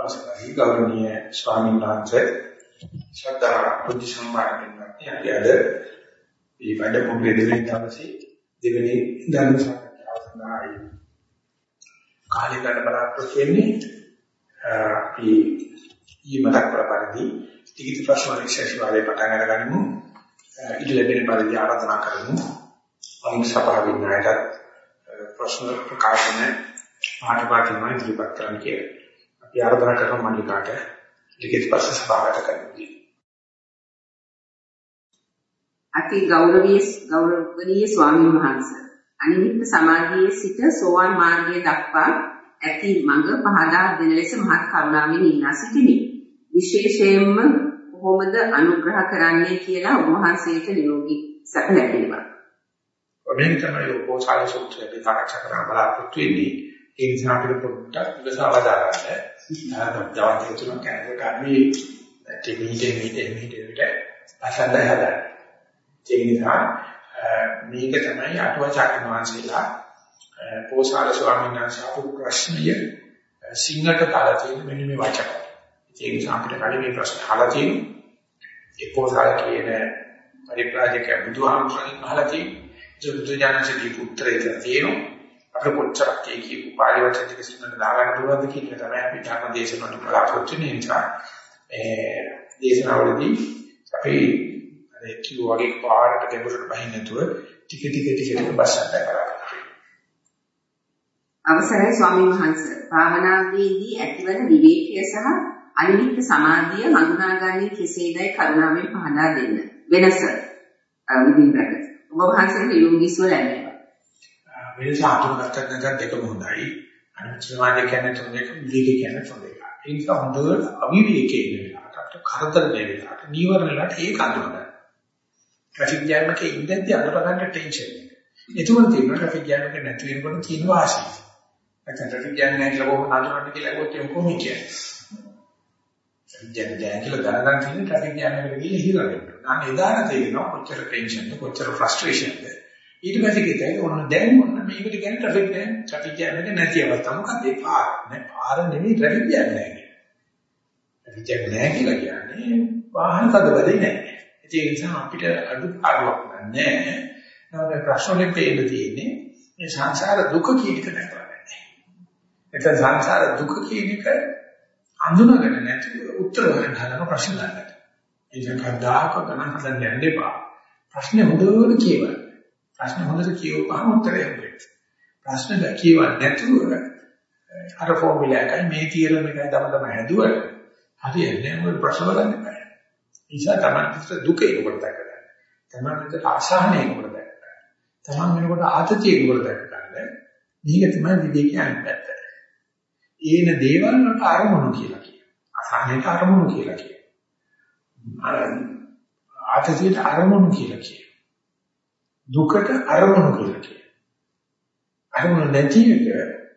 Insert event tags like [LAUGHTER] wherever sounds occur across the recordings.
අවසරයි ගෞරවනීය ස්වාමීන් වහන්සේ ශ්‍රද්ධා බුද්ධ සම්මානයෙන් අපි අද මේ වැඩ පොළේ දෙවෙනි දවසේ දෙවෙනි ධර්ම සාකච්ඡාව සඳහායි කාලය ගන්න බලාපොරොත්තු වෙන්නේ අපි ඊ මතක් කරපරිදි ටිකිට ප්‍රශ්න විශේෂ වාලේ පටන් අරගනිමු. ඉඩ ලැබෙන පරිදි ආරාධනා කරමු. අනිත් සභාවේ නායකත් ප්‍රශ්න ප්‍රකාශන පාඨපාඨමයි ඉදිරිපත් කරන්න කියලා. අපි ආරාධනා කරන මණ්ඩිකාට ලිඛිත ප්‍රශ්න සභාවට කරන්නේ. අති ගෞරවීය ගෞරවනීය ස්වාමීන් වහන්සේ අනිමිත් සමාධියේ සිට සෝවාන් මාර්ගය දක්වා ඇති මඟ පහදා දෙන ලෙස මහත් කරුණාවෙන් ඉල්ලා සිටිමි. විශේෂයෙන්ම කොහොමද අනුග්‍රහ කරන්නේ කියලා ඔබ වහන්සේට නිරෝගී සැප ලැබේවා. ඔබෙන් තමයි ඔපෝසාල සූත්‍රයේ සාකච්ඡා කරන්න බලාපොරොත්තු වෙන්නේ. ඒ නිසා අපිට පොඩ්ඩක් ඉවසාව දාගන්න. දවස් තුනක් යනකොට අපි ටිමීටේ මීටේ මීටේ විතර අසඳය හදන්න. ඒ නිසා මේක තමයි අටුවාචාර්ය වහන්සේලා පෝසාල ස්වාමීන් වහන්සේ අපු ප්‍රශ්නය සිංහට දාලා තියෙන මෙන්න මේ වචන. ඒ නිසා අපිට කලින් මේ ප්‍රශ්න අහලා තියෙනවා. ඒ පෝසාල කියන පරිප්‍රාජක බුදුහාමුදුරන් අහලා තියෙනවා. ඒ බුදුජානකගේ උත්තරය තියෙනවා. අපිට කොච්චරක් ඒ කියපු පාළි වචන ටික සිංහලට දාගන්න පුළුවන්ද කියන එක තමයි අපි ධර්ම දේශනාවට බලාපොරොත්තු වෙන නිසා මේ දේශනාවලදී අපි අර කිව්ව වගේ පාඩට ගැඹුරට බහින්න නැතුව ටික ටික ටික ටික බස්සන්න කරා. අවසරයි ස්වාමීන් වහන්සේ භාවනාවේදී ඇතිවන විවේකය සහ අනිමිත් සමාධිය හඳුනාගන්නේ කෙසේදයි කරුණාවෙන් පහදා දෙන්න. වෙනස විදිහට ඔබ වහන්සේට නිරෝගී සුව ලැබේවා. වෙනස අඳුනගත්තත් නැත්නම් දෙකම හොඳයි. අනිත් සමාජය කියන්නේ තුන් දෙක, විවේක කියන්නේ තුන් දෙක. ඒ නිසා හොඳට අවිවේකයේ ඉන්න වෙලාවට, අපිට කරදර දෙන වෙලාවට, නීවරණ වෙලාවට ඒක අඳුනගන්න. ට්‍රැෆික් ජෑම් එකේ ඉඳද්දී අඳුරගන්න ටෙන්ෂන් එක. එතකොට තියෙනවා ට්‍රැෆික් ජෑම් එක නැති වෙනකොට තියෙන වාසිය. නැත්නම් ට්‍රැෆික් ජෑම් නැහැ කියලා කොහොමද අඳුරන්නේ කියලා අහුවොත් එම් කොහොමද කියන්නේ? ට්‍රැෆික් ජෑම් නැහැ කියලා දැනගන්න තියෙන ට්‍රැෆික් ජෑම් එකට ගිහින් හිර වෙනවා. අන්න එදාට තේරෙනවා කොච්චර ටෙන්ෂන්ද, කොච්චර ෆ්‍රස්ට්‍රේෂන්ද. ඊට පස්සේ කිව්වා ඔන්න දැන් ඔන්න මේකට කියන්නේ ට්‍රැෆික් ජෑම් ට්‍රැෆික් ජෑම් එක නැති අවස්ථාව මොකද ඒ පාර? නෑ පාර නෙමෙයි ට්‍රැෆික් ජෑම් නෑ ට්‍රැෆික් ජෑම් නෑ කියලා කියන්නේ වාහන තදබදේ නෑ ඒ නිසා අපිට අඩු පාඩුවක් නෑ නේද ප්‍රශ්න වලින් පේන්න තියෙන්නේ මේ සංසාර දුක කියන එක දැකලා එතන සංසාර දුක කියන එක අඳුනගෙන නැතිව උත්තර හොයන්න හදන ප්‍රශ්න ගන්නට ඒක කද්දාක ගණන් හදන්න යන්න එපා. ප්‍රශ්නේ හොඳට කියවන්න. ප්‍රශ්න හොඳට කියවපුවාම උත්තරය හම්බෙන්නේ. ප්‍රශ්න කියවන්නේ නැතුව අර ෆෝමියුලා එකයි මේ තියරම් එකයි තම තම හැදුවට හරියන්නේ මොකද ප්‍රශ්න බලන්න බෑ. නිසා තමයි දුක එනකොට දැක ගන්න. තමයි ආශාහනය එනකොට දැක ගන්න. තමයි වෙනකොට ආතතිය එනකොට දැක ගන්න. මේක තමයි විවේකී අනිත් ඒන දේවල් වලට අරමුණු කියලා කියනවා. අසහනයට අරමුණු කියලා කියනවා. ආතතියට අරමුණු කියලා කියනවා. දුකට අරමුණු කියලා කියනවා. අරමුණු නැති එක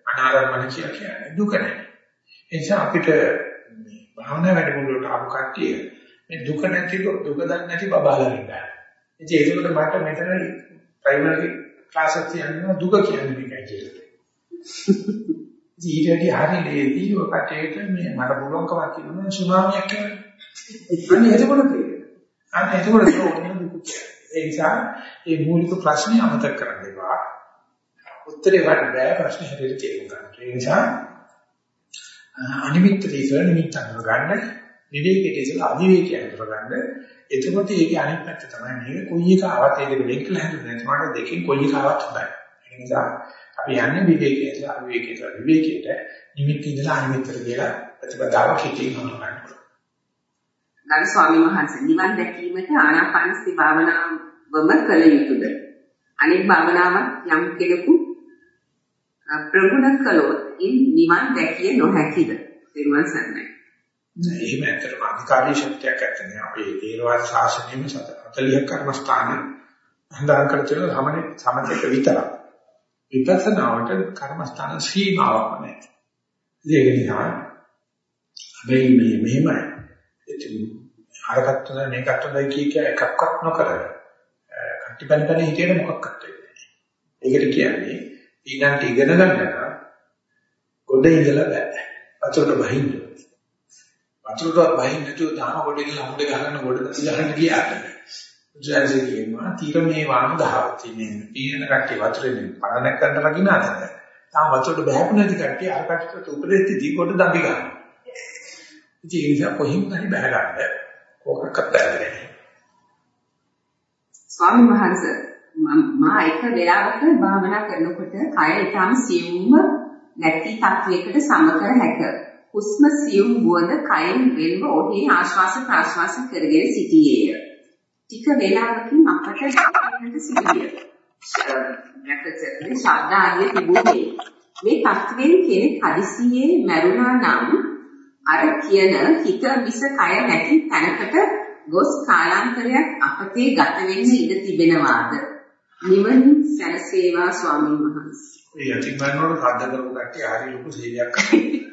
අනාරම්මන කියලා කියන්නේ දුක නැහැ. ඒ නිසා අපිට මේ භාවනා වැඩමුළුවට ආපු කට්ටිය මේ දුක නැති දුක දන්නේ නැති බබාලා ඉන්නවා. ඉතින් ඒකට මට මෙතන ප්‍රයිමරි ක්ලාස් එකක් තියෙනවා දුක කියන්නේ මේකයි කියලා. ඊටදී හරි ලේදී ඔය කටේට මේ මට පුළුවන්කමක් තියෙනවා සුනාමියක් කියලා. අනේ එතකොට තේරෙනවා. අනේ එතකොට ඕනේ දුක කියන්නේ. ඒ නිසා මේ මූලික ප්‍රශ්නේ අමතක කරන්න එපා. උත්තරේ ගන්න බෑ ප්‍රශ්නේ හැටියට තේරුම් ගන්න. ඒ නිසා අනිමිත්ත දේශල නිමිත්ත අඳුර ගන්න, විවේකයේ දේශල අවිවේකයේ අඳුර ගන්න. එතකොට ඒකේ අනිත් පැත්ත තමයි මේක කොයි එක ආවත් ඒක වෙන් කළ හැදුනේ නැත්නම් දෙකෙන් කොයි එක ආවත් හොඳයි. ඒ නිසා අපි යන්නේ විවේකයට, අවිවේකයට, විවේකයට නිමිත්ත ඉඳලා අනිමිත්තට කියලා ප්‍රතිපදාව කිතින් හඳුනගන්න. ගරු ස්වාමීන් වහන්සේ නිවන් දැකීමට ආනාපානසති භාවනාවම කළ යුතුද? අනිත් භාවනාවක් යම් කෙනෙකු ප්‍රගුණ කළොත් ඉන් නිවන් දැකිය නොහැකිද? නිර්වාණ සරණයි. නෑ එහෙම ඇත්තටම අධිකාරී ශක්තියක් ඇත්තනේ. අපේ තේරවාද ශාසනයෙම 40 කර්මස්ථාන හඳාන් කර තියෙන සමනේ සමතේක විතරක්. විපස්සනාවට කර්මස්ථාන සීමාවක් නැහැ. ඒක නිසා හැබැයි මේ මෙහෙමයි ඉතින් අරකට හොඳයි මේකට හොඳයි කිය කිය එකක්වත් නොකර කට්ටිපන්පන හිතේට මොකක්වත් වෙන්නේ නැහැ. ඒකට කියන්නේ ඊළඟට ඉගෙන ගන්න නම් ගොඩ ඉඳලා බෑ. අතට බහින්න. වතුරට බහින්න නැතුව දාන කොට ගිහලා අමුඩ ගහගෙන ගොඩ ගහන්න ගියාට ජයසේ කියනවා තීර මේ වාන දහවක් තියෙන පීන කට්ටිය වතුරෙන් පරණ කරන්න ලගින අතර තාම වතුරට බහැපු නැති කට්ටිය අර කට්ටියට උපදෙස් දී කොට දම්බි ගන්නවා ඉතින් ඒ නිසා කොහින් හරි බහ ගන්න කොහොක්වත් බැහැ ස්වාමීන් වහන්සේ මා එක වෙලාවක භාවනා කරනකොට කය ඊටම සියුම්ව නැති තත්වයකට සමකර හැක. හුස්ම සියුම් වුවද කයෙන් වෙන්ව ඔහි ආශ්වාස ප්‍රාශ්වාස කරගෙන සිටියේය. ටික වේලාවකින් අපට දැනෙන්නට සිදුවිය. නැකතේ ශබ්ද ආදිය තිබුණේ. මේ තත්වයෙන් කෙනෙක් හදිසියේ මරුණා නම් අර කියන හිත මිස කය නැති තැනකට ගොස් කාලාන්තරයක් අපතේ ගත වෙන්න ඉඩ තිබෙනවාද? නිවන සැනසේවා ස්වාමීන් වහන්සේ. ඒ යතිමනෝട് සාධ කරපු කට්ටිය හරි ලොකු සේවයක් කරනවා.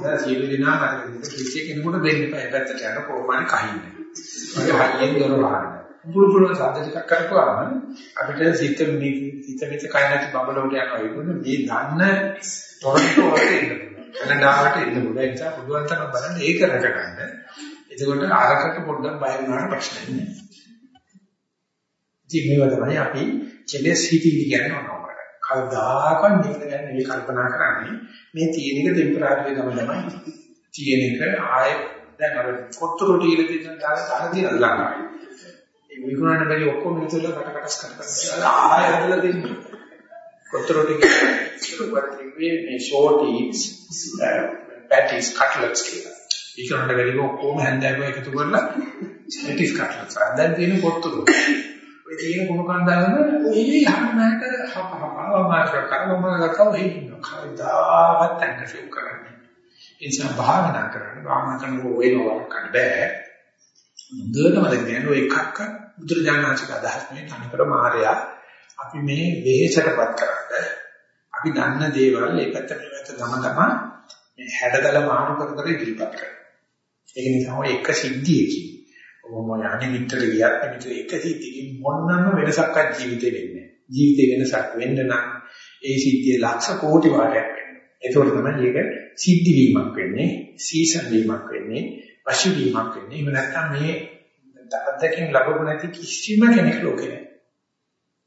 දැන් සියලු දෙනා මට කිසි කෙනෙකුට දෙන්න එපා. ඒ පැත්තට යන කොහොමද කහින්නේ. මගේ හයියෙන් දොර වහන්න. පුරු පුරු සාධ ටිකක් කරපුවාම අපිට සිත මේ සිත මෙත කය නැති බබලෝට යනවා. ඒකනේ මේ දන්න තොරතුරු වලට එන්න පුළුවන්. කනඩාවට එන්න පුළුවන්. ඒ නිසා පුළුවන් තරම් බලන්න ඒක රැකගන්න. එතකොට ආරකට පොඩ්ඩක් බය වුණාට ප්‍රශ්නයක් නෑ. ඉතින් මේවා තමයි අපි කෙලෙස් හිතී කියන්නේ මොනවා. කවදාකවත් නිවන ගැන නෙවෙයි කල්පනා කරන්නේ. මේ තියෙන එක ටෙම්පරරි ගම තමයි. තියෙන එක ආයෙ දැන් අර කොත්තුරු ටීල දෙන්න දාලා දාලා තියලා ගන්නවා. ඒ විකුණන්න බැරි ඔක්කොම ඉතල කට කටස් කරලා ආයෙ හදලා දෙන්න. කොත්තුරු ටීල මේ ෂෝට් ඊට්ස් පැටිස් කට්ලට්ස් කියලා. විකුණන්න බැරි ඔක්කොම හැන්දෑව එකතු කරලා පැටිස් කට්ලට්ස්. දැන් තියෙන කොත්තුරු ඔය තියෙන කුණු කන්දාගෙන ඔය යන්නට හපහපව මාර්ග කරවම ගකව හිටිනවා. කවදාවත් ඇඟට කරන්නේ. ඒ නිසා භාවනා කරන්න භාවනා කරනකොට වෙනවා කරන්න බෑ. හොඳටම දැන් ඔය එකක්ක බුදුරජාණන්සේක අදහස් මේ තනිකර මායя අපි මේ වෙහෙසටපත් කරන්නේ අපි දන්න දේවල් ඒ පැත්ත මේ පැත්ත ගම ගම මේ හැඩතල මාරු කර කර ඉදිරිපත් කරනවා. ඒක නිසා ඔය එක සිද්ධියකින් කොහොම යන්නේ මිත්‍ර ගියත් මිත්‍ර එක සිද්ධියකින් මොනනම් වෙනසක්වත් ජීවිතේ වෙන්නේ ජීවිතේ වෙනසක් වෙන්න නම් ඒ සිද්ධිය ලක්ෂ කෝටි වාරයක් වෙන්න. ඒකෝට තමයි ඒක සිද්ධි වීමක් වෙන්නේ, සීසන් වීමක් වෙන්නේ, වශි වීමක් වෙන්නේ. එහෙම නැත්නම් මේ අත්දැකීම් ලැබුණ නැති කිසිම කෙනෙක් ලෝකේ නැහැ.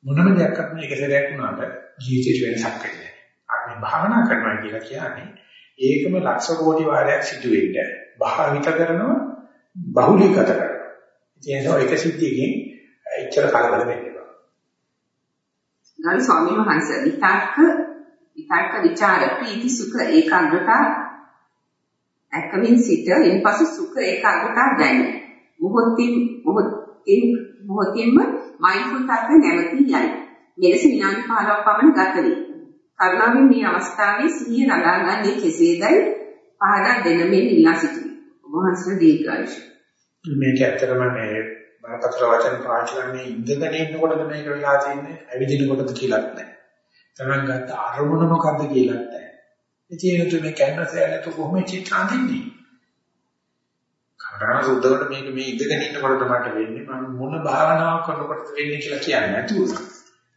මොනම දෙයක් අත් මේක සැරයක් වුණාට ජීවිතේ වෙනසක් වෙන්නේ නැහැ. අපි භාවනා කරනවා කියලා කියන්නේ ඒකම ලක්ෂ කෝටි වාරයක් සිදු වෙන්න භාවිත කරනවා බහුලීගත කරනවා. ඒ නිසා එක සිද්ධියකින් එච්චර කලබල වෙන්න එපා. ගරු ස්වාමීන් වහන්සේ විතක්ක විතක්ක ਵਿਚාර ප්‍රීති සුඛ ඒකාග්‍රතා ඇකමින් සිට එන්පසු සුඛ ඒකාග්‍රතා දැනේ. මොහොතින් මොහොතින් මොහොතින්ම මයින්ඩ්ෆුල් තත්ත්වය නැවතී යයි. මෙලෙස විනාඩි 15ක් පමණ ගත වේ. කරුණාවෙන් මේ අවස්ථාවේ සිහිය නගා ගන්නේ කෙසේදයි පහදා දෙන මෙන් ඉල්ලා සිටිනවා. ඔබ වහන්සේ දීර්ඝායුෂ මේක ඇත්තටම මේ බරපතල වචන පාවිච්චි කරන්නේ ඉඳගෙන ඉන්නකොටද මේක වෙලා තියෙන්නේ ඇවිදිනකොටද කියලාත් නැහැ. තමන් ගත්ත අරමුණ මොකද්ද කියලාත් නැහැ. ඉතින් ඒක මේ කැන්වස් එකකට කොහොම චිත්‍ර අඳින්නේ? කවදාන සුද්ධකට මේක මේ ඉඳගෙන ඉන්නකොටද මට වෙන්නේ මම මොන භාවනාවක් කරනකොටද වෙන්නේ කියලා කියන්නේ නැතුව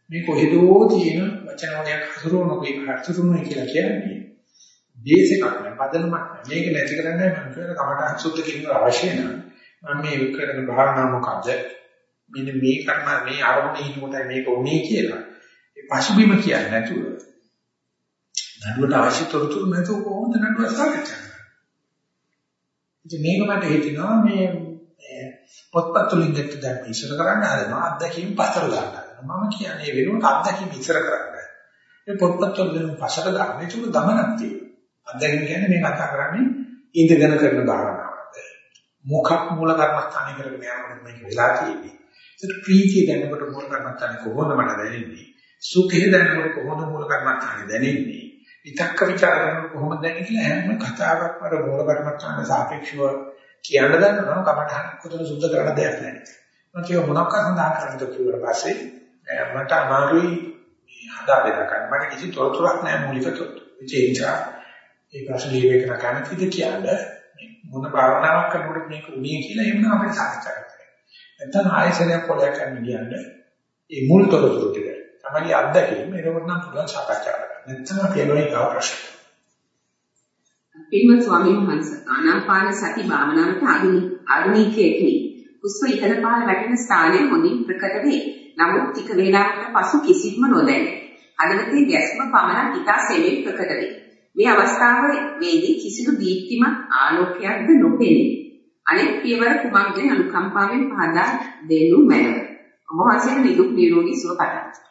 මේ කොහෙදෝ තියෙන වචන වලින් හසුරුවනක ඒක හසුරුවනවා කියලා කියන්නේ බේස් එකක් නෑ පදනමක් නෑ මේක නැති කරන්නේ මම කියන කමට සුද්ධ කිරීම අවශ්‍ය නැහැ මම මේ කරන භාවනාව මොකද්ද? මෙන්න මේ කර්ම මේ ආරම්භයේ ඉන්නකොට මේක උනේ කියලා. ඒ පසුබිම කියන්නේ නැතුව නඩුවට අවශ්‍ය තොරතුරු නැතුව කොහොමද නඩුව සාකච්ඡා කරන්නේ? ඉතින් මේක මට හිතෙනවා මේ පොත්පත් වලින් දෙක දැන් ඉස්සර කරන්න හදනවා අත්දැකීම් පතර ගන්න හදනවා. මම කියන්නේ වෙනුවට අත්දැකීම් ඉස්සර කරන්න. මේ පොත්පත් වලින් පසට ගන්න. ඒක ගමනක් තියෙනවා. අත්දැකීම් කියන්නේ මේ කතා කරන්නේ ඉඳගෙන කරන භාවනාව. මොකක් මූල කර්මස්ථානය කරගෙන යනකොට මේක වෙලා තියෙන්නේ. ඒත් ප්‍රීතිය දැනනකොට මූල කර්මස්ථානය කොහොමද මට දැනෙන්නේ? සුඛය දැනනකොට කොහොමද මූල කර්මස්ථානය දැනෙන්නේ? විතක්ක ਵਿਚාර කරනකොට කොහොමද දැනෙන්නේ කියලා හැම කතාවක්ම අර මූල කර්මස්ථාන සාපේක්ෂව කියන්න දන්නවා කමඨහන කොතන සුද්ධ කරන දෙයක් නැහැ. මම කිය මොනක් සඳහන් කරන්නද කිව්වට පස්සේ මට අමාරුයි හදා බෙදා ගන්න. මට කිසි තොරතුරක් නැහැ මූලික තොරතුරු. ඒ නිසා ඒ ප්‍රශ්නේ මේක කැමතිද කියන්නේ මොන භාවනාවක් කරනකොට මේක උනේ කියලා එහෙම නම් අපිට සාකච්ඡා කරන්න. නැත්නම් ආයෙසරයක් පොලයක් ගන්න කියන්නේ ඒ මුල් තොරතුරු ටික. තමයි අත්දැකීම ඒකට නම් පුළුවන් සාකච්ඡා කරන්න. නැත්නම් අපි එනවා ඊගා ප්‍රශ්න. පින්වත් ස්වාමීන් වහන්සේ ආනාපාන සති භාවනාවට ආධුනිකයෙක්නි. හුස්ම ඉහළ පහළ වැටෙන ස්ථානය හොඳින් ප්‍රකට වේ. නමුත් ටික වේලාවකට පසු කිසිත්ම නොදැනේ. හදවතේ ගැස්ම පමණක් ඉතා සෙමින් ප්‍රකට වේ. මේ අවස්ථාවේදී කිසිදු දීප්තිමත් ආලෝකයක්ද නොපෙනේ. අනෙක් පියවර කුමක්ද අනුකම්පාවෙන් පහදා දෙනු මැනව. ඔබ වහන්සේට නිදුක් නිරෝගී සුව පතමි.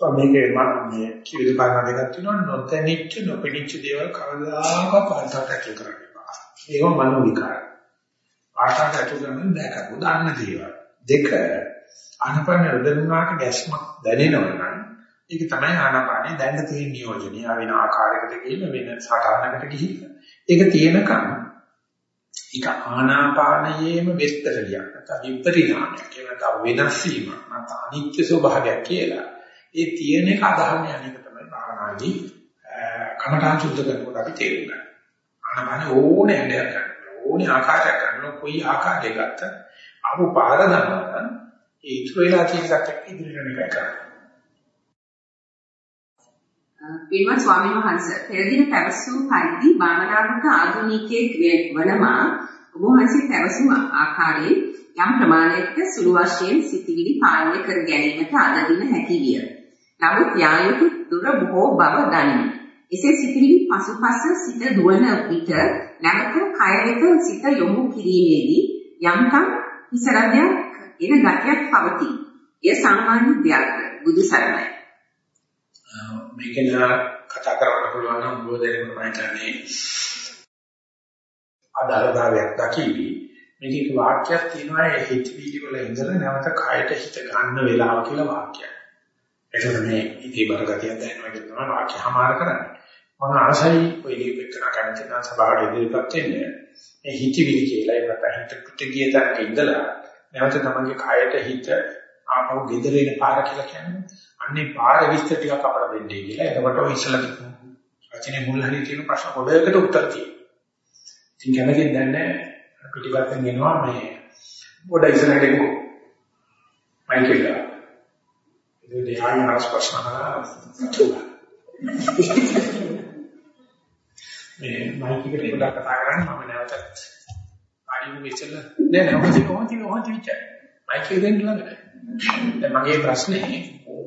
මේකේ මම මේ කිවිද කාරණා දෙකක් තියෙනවා නොතැනිච්ච නොපෙනිච්ච දේවල් කවදාකවත් පාටට ඇතුල් කරන්න එපා. ඒක මනෝ විකාර. පාටට ඇතුල් කරන්න බෑ උදාන්න දේවල්. දෙක අනපන රදනුනාට ගැස්මක් දැනෙනවා නම් ඒක තමයි ආනාපානේ දැන්න තියෙන නියෝජනය. වෙන ආකාරයකට ගිහින් වෙන සටහනකට ගිහින් ඒක තියෙනකම් ඒක ආනාපානයේම වෙස්තරලියක් නැත්නම් විපරිණාමයක් කියලා නැත්නම් වෙනස් වීමක් නැත්නම් අනිත්‍ය ස්වභාවයක් කියලා ඒ තියෙන එක අදහන යන එක තමයි භාවනාදී කමඨාන් සුද්ධ කරනකොට අපි තේරුම් ගන්න. ආනමන ඕනේ හැඩයක් ගන්න. ඕනේ ආකාරයක් ගන්න. කොයි ආකාරයක ගත්ත අරු පාර ගන්නවා ඒ ඉතුරු වෙලා තියෙන එකත් ඉදිරියට නිකන් කරන්න. පින්වත් ස්වාමීන් වහන්සේ පෙර දින පැවසූ පරිදි භාවනාවක ආධුනිකයෙක් වනමා ඔබ වහන්සේ පැවසූ ආකාරයේ යම් ප්‍රමාණයක සුළු වශයෙන් සිතිවිලි පාලනය කර ගැනීමට අද දින හැකි විය. නමුත් යායුතු දුර බොහෝ බව දනිමි. එසේ සිතිවිලි පසුපස සිත දුවන විට නැවත කය වෙත සිත යොමු කිරීමේදී යම්කම් හිසරදයක් එන ගතියක් පවතී. එය සාමාන්‍ය දෙයක් බුදු සරණයි. මේකෙන් කතා කරන්න පුළුවන් නම් බෝධියකට මම කියන්නේ අදාළතාවයක් දකිවි. මේකේ වාක්‍යයක් තියෙනවා ඒ හිතවිලි වල ඉඳලා නැවත කයට හිත ගන්න වෙලාව කියලා වාක්‍යයක්. එතකොට මේ ඉති බරගතිය දැනනවා කියන තමයි වාක්‍ය හමාර කරන්නේ. මොන ආසයි ඔය දීපේකන කැමති නම් සභාවට ඉදිරිපත් වෙන්නේ. මේ හිතවිලි කියලා ඒකට හිත පිට ගිය තැනක ඉඳලා නැවත තමන්ගේ කයට හිත ආපහු ගෙදර එන පාර කියලා කියන්නේ. අන්නේ පාර විස්තර ටිකක් අපට දෙන්නේ කියලා. එතකොට ඔය ඉස්සලා රචනයේ මුල් හරිය තියෙන ප්‍රශ්න පොඩකට උත්තර තියෙනවා. ඉතින් කැමතිද දැන්නේ පිටිපස්සෙන් එනවා මේ පොඩ ඉස්සරහට එමුකෝ. මයික් එක. ඒක දෙහායි මාස් ප්‍රශ්න මේ මයික් එකට පොඩක් කතා කරන්න. මම නැවතත් ආයෙත් මෙච්චර නෑ නෑ ඔහොම කොහොමද ඔහොම විචාර මයික් එක දෙන්න ළඟ දැන් මගේ ප්‍රශ්නේ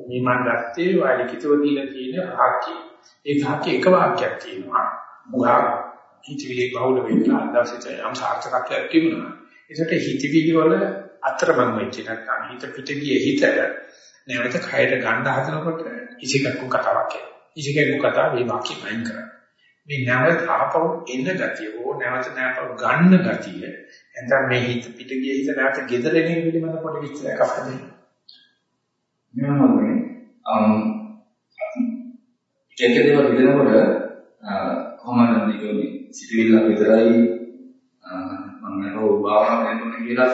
මේ මම ගත්තේ වාලිකිතව දීලා තියෙන වාක්‍යය ඒ වාක්‍යය එක වාක්‍යයක් තියෙනවා. මුගා හිතවිලි බහුල වෙන්න අදසිත යම් සාර්ථකත්වයක් තිබුණා. ඒකට හිතවිලි වල අතරමං වෙච්ච නැත්නම් හිත පිට ගියේ හිත නැවත කයට ගන්න හදනකොට ඉසිකක්කු කතාවක් එනවා. ඉසිකක්කු කතාව මේ වාක්‍යෙම අයින් කරන්නේ. මේ නැවත ආපහු එන ගතිය ඕ නැවත නැවත ගන්න ගතිය එතන මේ හිත පිට ගිය හිත නැවත gedare නේ පිළිබඳ පොඩි විස්තරයක් අපිට දෙන්න. මෙහෙමයි අම් කේකේ දේවල් විදිනකොට කොහොමද මේක සිටිවිල්ල විතරයි මම නෝ භාවනාව කරනවා කියලා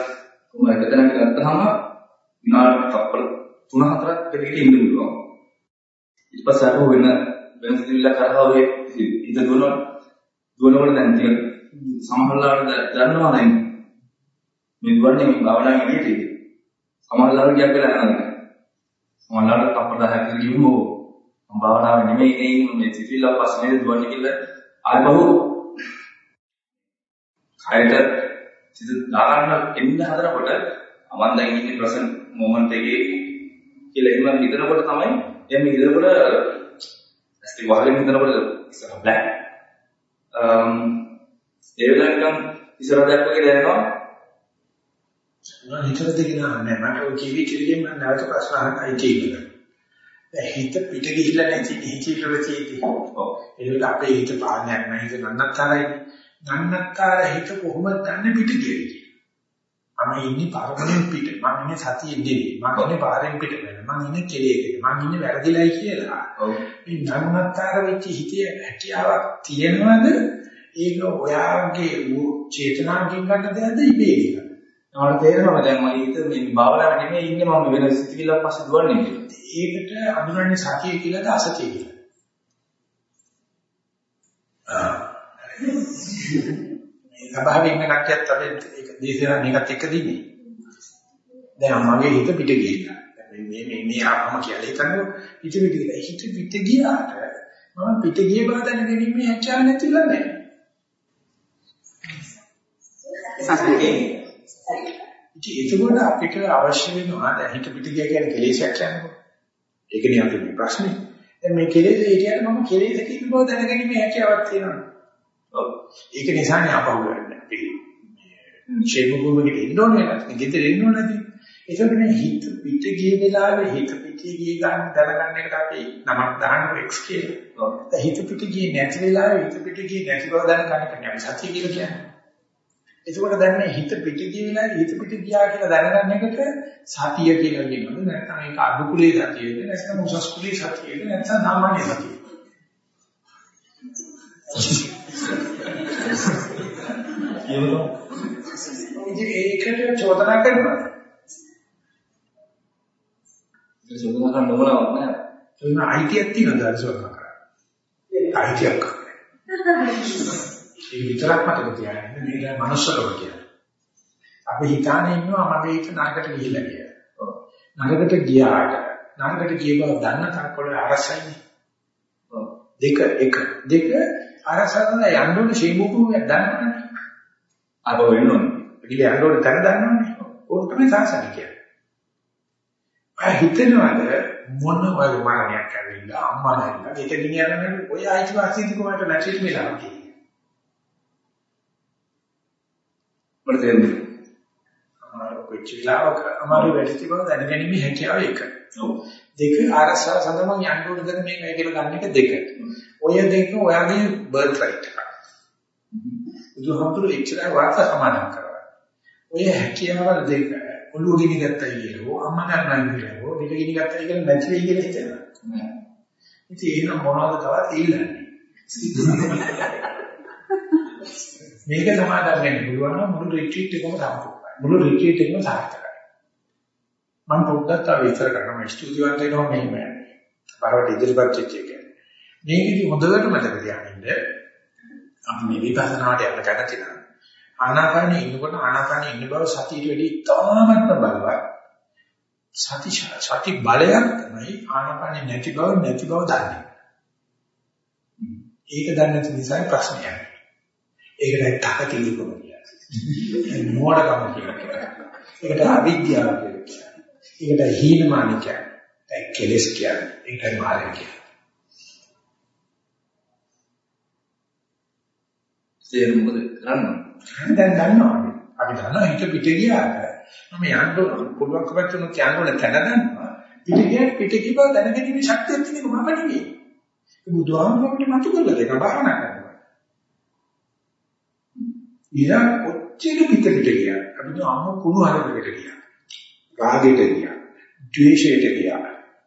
කොහොමද එතන ගත්තාම විනාඩි තප්පර 3-4ක් දෙකකින් ඉන්න පුළුවන්. ඊට පස්සේ අර වෙන වෙන සිතිවිල්ල කරහා ඔය හිත දුවන දුවනකොට දැන් ටික සමහරවල්ලාට දන්නවා දැන් මේ දුවන්නේ මේ භාවනා ඉදිරියට. සමහරවල්ලාට ගියක් වෙලා යනවා. සමහරවල්ලාට තප්පර 10ක් විතර ගිහුම ඕ මම භාවනාව නෙමෙයි ඉන්නේ මේ සිතිවිල්ල පස්සේ නේද දුවන්නේ කියලා ආය බහුව කයට සිත දාගන්න එන්න හදනකොට මම දැන් ඉන්නේ ප්‍රසන්ට් මොමන්ට් එකේ කියලා එහෙම හිතනකොට තමයි එහෙම හිතනකොට ඇස්ටි වහගෙන හිතනකොට ඉස්සර බ්ලැක් um ඒ වෙලාවට ඉස්සර දැක් වගේ දැනෙනවා. මම හිතලා දෙගෙන නැහැ මට ඔය කිවි කිරියෙන් මම නැවත ප්‍රශ්න අහන්නයි තියෙන්නේ දැන් හිත පිට ගිහිල්ලා නැති හිතේ ප්‍රතිදී ඔව්. ඒක අපේ හිත පාලනයක් නැහැ හිත නන්නත්තරයි. නන්නත්තර හිත කොහොමද දන්නේ පිට ගියේ මම ඉන්නේ පරමණය පිට. මම ඉන්නේ සතියේ නෙවෙයි. මම ඉන්නේ පාරෙන් පිට. මම ඉන්නේ කෙලෙකේ. මම ඉන්නේ වැරදිලයි කියලා. මේ නන්නත්තර වෙච්ච හිතේ හැකියාවක් තියෙනවද? ඒක ඔයාගේ චේතනාවකින් ගන්න දෙයක්ද ඉබේ ගන්න? මට තේරෙනවා දැන් මම හිත මේ භාවනාව නෙමෙයි ඉන්නේ මම වෙන සිතිවිල්ලක් පස්සේ දුවන්නේ කියලා. ඒකට අඳුරන්නේ සතිය කියලාද අසතිය කියලාද? ආ. මේ සභාවේ ඉන්න කට්ටියත් අපි දේශනා මේකත් එක්ක දින්නේ. දැන් මගේ හිත පිට ගිහිල්ලා. මේ මේ මේ ආපම කියලා හිතන්නේ හිත පිට ගිහලා හිත පිට ගියාට මම පිට ගිය බව දැනගැනීමේ හැකියාව නැතිලා නැහැ. සතියේ. ඉතින් ඒකෝට අපිට අවශ්‍ය වෙනවා දැන් හිත පිට ගිය කියන්නේ කෙලෙසයක් කියන්නේ. ඒකනේ අපේ ප්‍රශ්නේ. දැන් මේ කෙලෙස ඒ කියන්නේ මම කෙලෙස කියන බව දැනගැනීමේ හැකියාවක් තියෙනවා. ඔව්. ඒක නිසානේ අපහු වෙන්නේ. අපි ෂේපුගුමකට ඉන්න ඕනේ නැත්නම් ගෙදර ඉන්න ඕනේ නැති. ඒකනේ හිත පිට ගිය වෙලාවේ හිත පිට ගිය ගන්න දැනගන්න එකට අපි නමක් දාන්න x කියලා. හිත පිට ගියේ නැති වෙලාවේ හිත පිට ගියේ නැති බව දැනගන්න එක අපි සතිය කියලා කියන්නේ. එතකොට දැන් මේ හිත පිට ගිය වෙලාවේ හිත පිට ගියා කියලා දැනගන්න එකට සතිය කියලා කියනවද නැත්නම් ඒක අඩුකුලේ සතියද නැත්නම් උසස් කුලේ සතියද නැත්නම් සාමාන්‍ය සතියද? කියනවා. [LAUGHS] ඉතින් ඒකට චෝදනා කරනවා. ඒක චෝදනා කරන්න ඕනවක් නෑ. එන්න අයිතියක් තියෙනවා දර්ශන කරා. අයිතියක්. ඒක විතරක් මතක තියාගන්න. මේක මනුස්සකම කියන්නේ. අපි හිතානේ ඉන්නවා මගේ හිත නරකට ගිහිල්ලා කියලා. නරකට ගියාට නරකට ගිය බව දන්න තරකොල අරසයිනේ. දෙක එක දෙක අරසන යන්න ඕනේ ශීමුකුමක් දන්නවනේ. අර වෙන්න ඕනේ. පිළි යන්න ඕනේ තැන දන්නවනේ. ඕක තමයි සාසන කියන්නේ. අය හිතනවාද මොන වගේ මරණයක් ඇවිල්ලා අම්මා නැල්ලා ඒක ගෙනියන්න ඔය අයිතිවාසිකමකට නැතිල වෙලා කියන්නේ. මට තේරෙන්නේ. අමාරු කොච්චිලාවක අමාරු වැඩි බව දැනගැනීමේ හැකියාව එක. දෙක ආරසාව සඳහන් යන්න ඕන දේ මේකයි කියලා ගන්න එක දෙක. ඔය දෙක ඔයාගේ බර්ත් රයිට් එක. බුදුහාමුදුරු එච්චරයි වාර්ත සමාදම් කරා. ඔය හැකියාවල් දෙක ඔළුව ගිනි ගත්තයි කියලා අම්මා ගන්නයි කියලා දෙක ගිනි ගත්තයි කියලා නැති වෙයි කියලා හිතනවා. ඉතින් එහෙනම් මොනවද තවත් ඉල්ලන්නේ? මේක සමාදම් වෙන්න පුළුවන් නම් මුළු රිට්‍රීට් එකම සම්පූර්ණයි. මුළු රිට්‍රීට් එකම සාර්ථකයි. මම පොඩ්ඩක් තව විස්තර කරනවා ස්තුතිවන්ත වෙනවා මෙහෙම. බරවට ඉදිරිපත් වෙච්ච එක. මේකෙදි හොඳට මතක තියාගන්න අපි මේ විපස්සනාට යන්න කැමති නම් ආනාපානෙ ඉන්නකොට ආනාපානෙ ඉන්න බව සතියට වැඩි තාමත්ම බලවත්. සති සති බලයක් තමයි ආනාපානෙ නැති බව නැති බව දන්නේ. ඒක දන්නේ නැති නිසා ප්‍රශ්නයක්. ඒකට තකතිලිකම කියන්නේ. මෝඩකම කියන්නේ. ඒකට අවිද්‍යාව කියන්නේ. ඒකට හීනමාන කියන්නේ. ඒක කෙලස් කියන්නේ. ඒකට මාර්ගය කියන්නේ. තේරුම් මොකද කරන්නේ? දැන් දන්නවා. අපි දන්නවා හිත පිට ගියාට මම යන්න පුළුවන්කමක් තුනක් යන්න ඕන තැන දන්නවා. පිට ගියාට පිට කිව්ව දැනගැනීමේ ශක්තියක් තියෙන මම නෙවෙයි. ඒ බුදුහාමුදුරුවෝ මතු කරලා දෙක භාවනා කරනවා. ඊළඟ ඔච්චර පිට පිට ගියා. අපි අම්ම කුණු හරකට ගියා. රාගයට ගියා. ද්වේෂයට ගියා.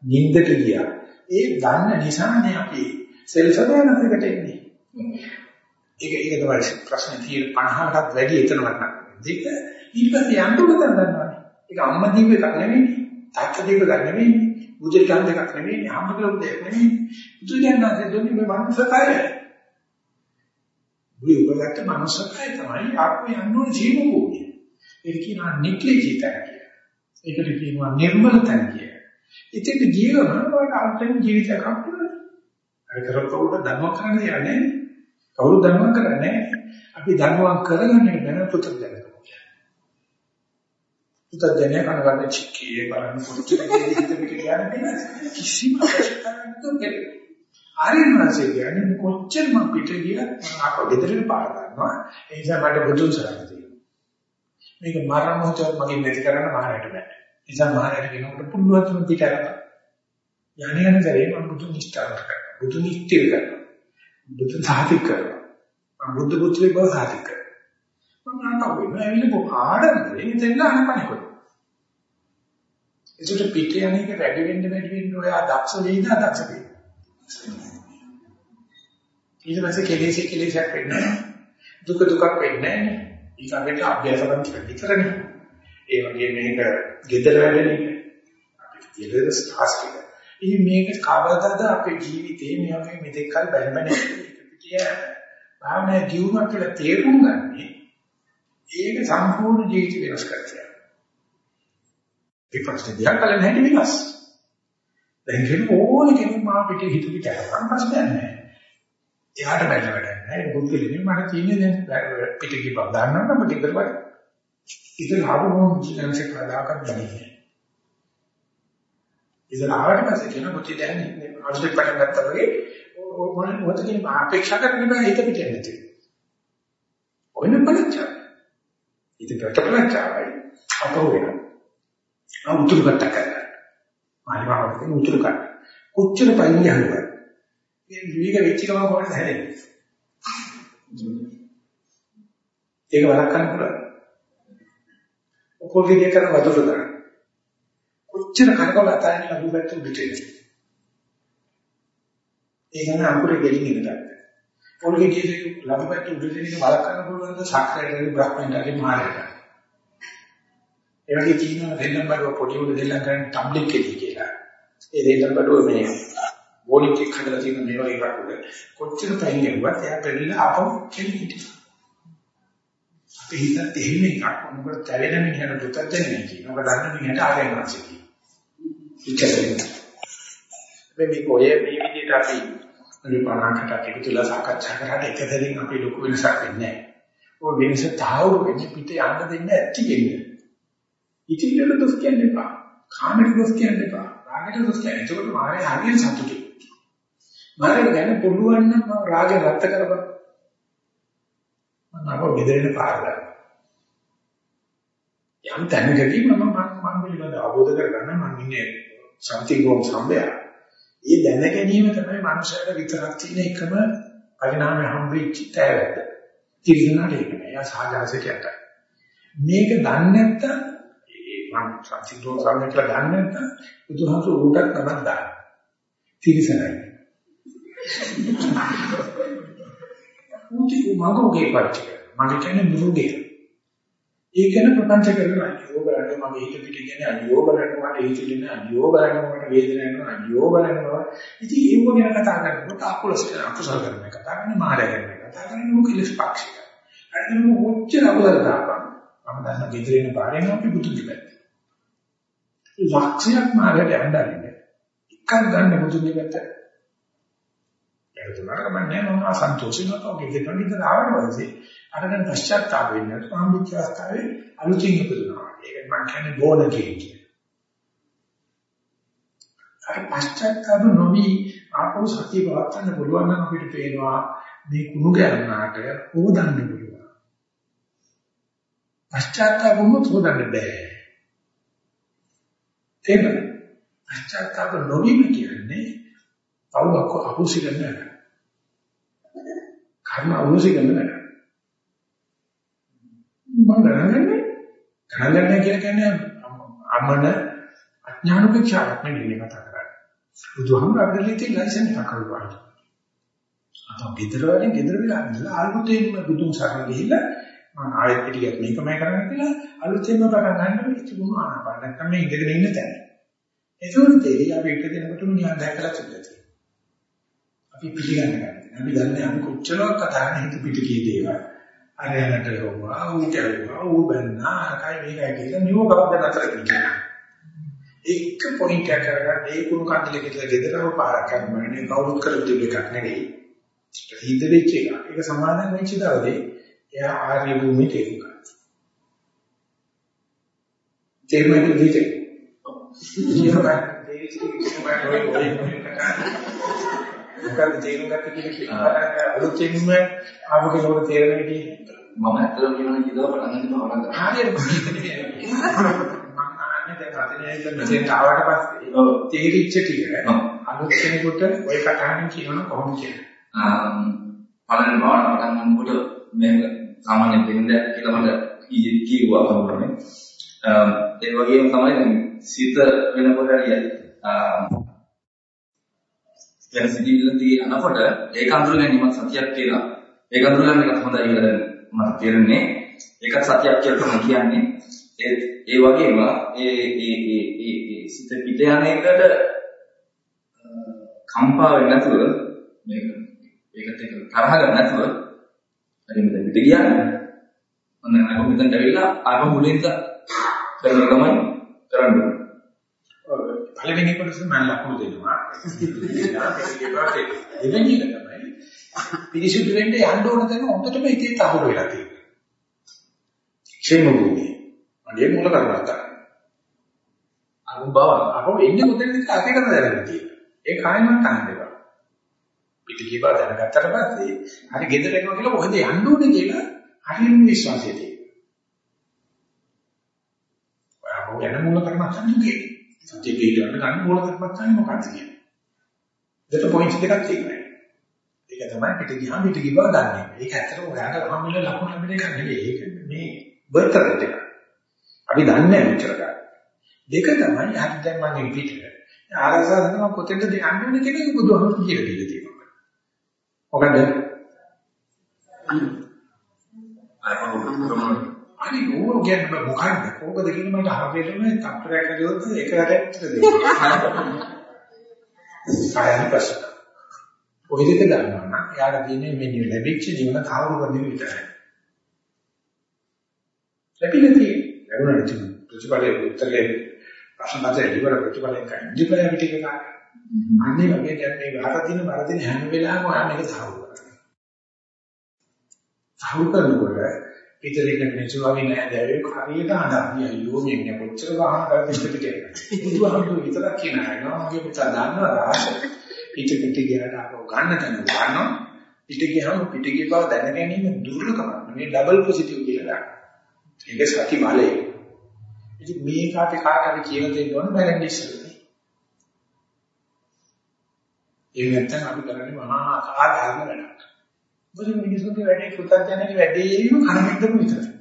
නින්දට ගියා. ඒ දන්න නිසානේ අපි සෙල්සදානකට එන්නේ. ඒක ඒක තමයි ප්‍රශ්නේ තියෙන 50කටත් වැඩි එතන වටන. දෙක ඊට පස්සේ යන්න උනද දන්නවනේ. ඒක අම්මා දීප එකක් නෙවෙයි. තාත්තා දීප එකක් නෙවෙයි. බුදුන් ගන්න එකක් නෙවෙයි. අම්මකලොත් දෙයක් නෙවෙයි. බුදුන් ගන්නසේ දුන්නේ මේ මනුස්ස කය. බුදු උපලක්ෂ මනුස්ස කය තමයි ආත්ම යන්න ඕන ජීව භූමිය. ඒක කියනවා නික්ලිජිතය කියලා. ඒකට කියනවා නිර්මලතන කියලා. ඉතින් ජීවම වලට අන්තිම ජීවිතයක් අපිට. අර කරපුවට ධර්ම කරන්න යන්නේ කවුරු ධර්මයක් කරන්නේ නැහැ. අපි ධර්මයක් කරගන්න බැන පුතර්ජනක. පුතර්ජනය කනගන්න චික්කේ බලන්න පුතර්ජනකේ හිත පිට කියන්නේ කිසිම අවශ්‍යතාවයක් නැහැ. ආරියන්වන්සේ කියන්නේ කොච්චර මම පිට ගියත් මම ආපහු ගෙදරට පාර ගන්නවා. ඒ නිසා මට බුදුන් සරණ තියෙනවා. මේක මරණ මොහොතේ මගේ නැති කරන්න මහරට බෑ. ඒ නිසා මහරට කෙනෙකුට පුළුවන් තරම් පිට කරනවා. යන්නේ යන දේ මම බුදුන් නිෂ්ඨාව කරනවා. බුදුන් නිෂ්ඨිර කරනවා. බුදු සාහිතික කරනවා. මම බුද්ධ පුත්‍රයෙක් බව සාහිතික කරනවා. මම අන්තව වෙනවා ඇවිල්ලා කො ආඩම්බරේ ඉතින් අනපනේ කොට. ඒකට පිටේ අනේක වැඩි වෙන්න වැඩි වෙන්න ඔයා දක්ෂ වෙයිද දක්ෂ වෙයිද? ඊට පස්සේ කෙලෙසි කෙලෙසක් වෙන්නේ නැහැ. දුක දුකක් වෙන්නේ නැහැ. ඊට අපිට අභ්‍යාසවත් විතරනේ. ඒ වගේ මේක gedara වැඩන එක. අපිට gedara ස්ටාස්ට් එක. ඉතින් මේක කවදාද අපේ ජීවිතේ මේ වගේ මෙතෙක් කල බැලමනේ පිටිය භාවනා ජීවුණා කියලා තේරුම් ගන්නේ ඒක සම්පූර්ණ ජීවිත වෙනස් කරනවා. ඒ ප්‍රශ්නේ දිහා කලින් හැටි වෙනස්. දැන් කියන ඕන කෙනෙක් මා පිටේ හිත පිට කරනවා ප්‍රශ්නයක් නැහැ. එයාට බැලලා වැඩක් නැහැ. ඒක පුද්ගලෙනේ මට තියෙන්නේ දැන් පිට ගිහපක් දාන්නම් නම් ගෙදර වල. ඉතින් ආපු මොන ජීවිතේ කඩාකත් බැහැ. ඉතින් ආවට පස්සේ කියන පුතේ දැන් අලුතෙන් පටන් ගත්තා වගේ මොන මොකද කියන අපේක්ෂා කරන්න බෑ හිත පිට යන්නේ. ඔන්න බලච්චා. ඉතින් ප්‍රතිපලච්චායි අපෝ වෙනවා. ආ උතුරු ගත්ත කරගන්න. මාළිමාවට උතුරු ගන්න. කොච්චර පයින් යනවා. මේ විවේක වෙච්ච ගමන් කොහොමද හැදෙන්නේ? ඒක වළක්වන්න පුළුවන්. ඔකෝවිදිය කරන වතුර දාන්න. කොච්චර කරකවල අතාරින්න අදුපැත්ත උඩට එන්නේ. ඒ කියන්නේ අකුරේ ගෙලින් ඉඳලා. පොල්ගේ කීයේ ලබපැත්ත උඩට එන එක වළක්වන්න පුළුවන් ද සක්‍රයට බ්‍රහ්මණයට මාරයට. ඒ වගේ තියෙනවා දෙල්ලම් බඩුව පොඩි උඩ දෙල්ලම් කරන ටම්බ්ලික් කෙටි කියලා. ඒ දෙල්ලම් බඩුව මේ බෝනික් එක්ක හදලා තියෙන මේ වගේ එකක් උඩ කොච්චර පයින් ගියවත් එයා පෙරලිලා අපව කෙලින්ටි. අපි හිතත් එහෙම එකක් මොකද තැවෙන මිනිහට දුතත් දෙන්නේ කියන. ඔබ දන්න මිනිහට ආරෙන් වාසිය කියන. ඉච්ඡා මේක ඔය මේ විදිහට අපි මේ පාරකට එකතුලා සාකච්ඡා කරාට එක දෙකින් අපි ලොකු වෙනසක් වෙන්නේ නැහැ. ඔය වෙනස තාවුරු වෙන්නේ පිට යන්න දෙන්න ඇති වෙන්නේ. ඉතින් දොස් කියන්න එපා. කාමයට දොස් කියන්න එපා. රාගයට දොස් කියන්න. ඒකට මාරේ හරියට සතුටුයි. මාරේ ගැන පුළුවන් නම් මම රාගය රත් කරපන්. මම අප බෙදෙන්න පාර ගන්න. යම් තැනකදී මම මම පිළිබඳ අවබෝධ කරගන්න මම ඉන්නේ සම්තිගෝම් සම්බය. ඒ දැන ගැනීම තමයි මනුෂ්‍යයට විතරක් තියෙන එකම පරිණාමය හම්බෙච්ච තෑවැද්ද. තිරිසනාට ඒක නෑ. එයා සාජාසයට යටයි. මේක දන්නේ නැත්තම් මම සම්තිගෝම් සම්බය කියලා දන්නේ නැත්තම් බුදුහාමුදුරු උඩට තමයි දාන්නේ. තිරිසනයි. උන්ටි මගෝගේ පරිචය. මගේ කියන්නේ මුරුගේ. ඒකන ප්‍රපංච කරනවා. යෝග කරන්නේ මගේ හිත පිට කියන්නේ අනියෝග කරනවා මට හිත දෙන්නේ අනියෝග කරනවා මට වේදනාවක් යනවා අනියෝග කරනවා. ඉතින් ඒව ගැන කතා කරනකොට අකුලස් අකුසල කරන කතා කරන්නේ මාය කරන කතා කරන්නේ මොකද ස්පක්ෂික. අනිත් මොච්චර අකුසල දාපන්. මම දන්න ගෙදරින් පාරෙන් අපි බුදු දෙපැත්ත. ලක්ෂයක් මායයට යන්නන්නේ. එකක් ගන්න බුදු දෙපැත්ත. ඒක තමයි කමන්නේ මම අසන්තෝෂිනව තෝගේ ගෙදරින් ඉඳලා ආවට පස්සේ අරගෙන පශ්චාත්තාප වෙන්නේ නැහැ. සාමිච්ච අවස්ථාවේ අලුතින් ඉපදුනවා. ඒක මම කියන්නේ බෝන කියන්නේ. අර පශ්චාත්තාප නොවි ආපහු සතිය පවත්වන්න පුළුවන් නම් අපිට පේනවා මේ කුණු ගැන්නාට හොදන්න පුළුවන්. පශ්චාත්තාප වුණොත් හොදන්න බෑ. ඒක පශ්චාත්තාප නොවීම කියන්නේ පවුලක් අහුසි කරන එක. කර්ම අහුසි කරන එක. මම ගණන් ගන්නේ ගණන් ගන්න කියලා කියන්නේ අමන අඥානපේක්ෂාවක් නෙවෙයි කතා කරන්නේ. බුදුහාමුදුරුවෝ අපිට ඉතින් ලයිසන් එකක් කරුවා. අතෝ ගෙදර වලින් ගෙදර වෙලා ඉඳලා අලුතෙන්ම බුදුන් සරණ ගිහිල්ලා මම ආයෙත් පිටියක් මේකමයි කරන්නේ කියලා අලුතෙන්ම පටන් ගන්න ඉතිබුණු ආනපාන නැත්නම් මේ ඉඳගෙන ඉන්න තැන. ඒකෝට තේරිය අපි එක දිනකටම නිකන් දැකලා තිබ්බා. අපි පිළිගන්න ගන්න. අපි දන්නේ අපි කොච්චරක් කතා කරන හිත පිට කී දේවල්. අරයන්ට යවුවා ඌ කැවුවා ඌ බන්නා කයි මේකයි කියලා නියෝ බබ්ද නතර කිව්වා. එක පොයින්ට් එකක් කරගන්න ඒ කුණු කන්දලේ කියලා ගෙදරව පාරක් කරනවනේ කවුරුත් කරපු දෙයක් නෙවෙයි. හිත වෙච්ච එක. ඒක සමාදන් වෙච්ච දවසේ එයා ආර්ය භූමියට ඒක කරා. තේරුම් ගන්න දෙයක්. ඉතින් මොකක්ද තේරුම් ගත්ත කියලා අලුතෙන්ම ආපු කෙනෙකුට තේරෙන විදිහ මම ඇත්තටම කියනවා කියලා පටන් ගන්නවා. වරන්ද. හරියට මම අහන්නේ දැන් අදිනේ මෙතෙන්ට ආවට පස්සේ තේරිච්ච ටික අලුත් කෙනෙකුට ওই කතාවෙන් කියනවා කොහොමද කියන්නේ. පළවෙනි භාවනාව පටන් ගන්නකොට මේ සාමාන්‍ය දෙන්න කියලා මට ඊයේ කිව්වා කවුරුනේ. ඒ වගේම තමයි සිත වෙනකොට හරියට දැන් සිටිවිල්ලදී අනකොට ඒක අඳුර ගැනීම සතියක් කියලා. ඒක අඳුර ගන්න එකත් හොඳයි කියලා දැන් මට තේරෙන්නේ. ඒකත් සතියක් කියලා තමයි කියන්නේ. ඒ ඒ වගේම ඒ ඒ ඒ ඒ සිත පිට යන එකට කම්පා වෙන්නේ නැතුව මේක ඒකට ඒක තරහ ගන්න නැතුව හරි මෙතන පිට ගියානේ. ඔන්න අර මෙතනට ඇවිල්ලා අර මුලින්ද කරන ගමන් කරන්නේ. පළවෙනි කොටස මම ලකුණු දෙනවා. දෙවෙනි එක තමයි පිරිසිදු වෙන්න යන්න ඕන තැන හොඳටම ඉතින් තහවුරු වෙලා තියෙනවා. ക്ഷേම භූමිය. මගේ මූල කර්මස්ථාන. අනුභව අපෝ එන්නේ මොකෙන්ද කාටද දැනගන්න තියෙන්නේ. ඒ කායමත් අහන්නේවා. පිට කීප දැනගත්තට පස්සේ හරි ගෙදර එනවා කියලා කොහෙද යන්න ඕනේ කියලා හරියම විශ්වාසය තියෙනවා. ඔය අපෝ යන මූල කර්මස්ථාන දුකේ. සත්‍ය පිළිගන්න ගන්න මූල කර්මස්ථානේ මොකක්ද කියන්නේ. දෙත පොයින්ට් දෙකක් තියෙනවා. ඒක තමයි පිට ගියාම පිට ගිබව දන්නේ. ඒක ඇත්තටම ඔයාලට හම්බෙන්න ලකුණු ලැබෙන එක නෙවෙයි. ඒක මේ බර්ත් රේට් එක. අපි දන්නේ නැහැ මෙච්චර ගන්න. දෙක තමයි හරි දැන් මම පිට. ආරසාව තමයි කොතෙන්ද යන්නේ කියන එක බුදුහාමුදුරු කියලා දීලා තියෙනවා. මොකද? අනේ ඕක කියන්නේ මොකක්ද? ඕකද කියන මට හම්බෙන්නේ තත්ත්වයක් හදවත එක රැටට දෙන්න. කායන ප්‍රශ්න. ඔය දෙක දන්නවා නම් එයාට තියෙන්නේ මෙන්න ලැබිච්ච ජීවන තාවුරු කරන විතරයි. ලැබිලා තියෙන්නේ. ලැබුණා ප්‍රතිඵලයේ උත්තරේ ප්‍රශ්න පත්‍රයේ ඉවර ප්‍රතිඵලයෙන් ගන්න. ඉතිපල පිටික ගන්න. අන්නේ වගේ දැන් මේ වරදින වරදින හැම වෙලාවෙම ඔයා මේක සාහු කරනවා. සාහු කරනකොට පිටරේක මෙචුවාගේ නෑ දැවේ හරියට හදන්නේ අයියෝ මේ කොච්චර වහන කරද්දී පිටේ. බුදුහාමුදුරු විතරක් කියනවා මගේ පුතා දන්නවා රාශ පිට පිට ගියාට ආපහු ගන්න තැන ගන්නවා. පිට ගියාම පිට ගිය බව දැන ගැනීම දුර්ලභම. මේ ඩබල් පොසිටිව් කියලා ගන්න. ඒක සති බලය. ඉතින් මේක අපි කාටද කියලා දෙන්න ඕන බැලන්ස් ඉස්සෙල්ලා. ඒ නැත්තම් අපි කරන්නේ මහා ආකාර ධර්ම වැඩක්. මොකද මිනිස්සුන්ගේ වැඩේ පුතත්ජනගේ වැඩේම කණමින්දම විතරයි.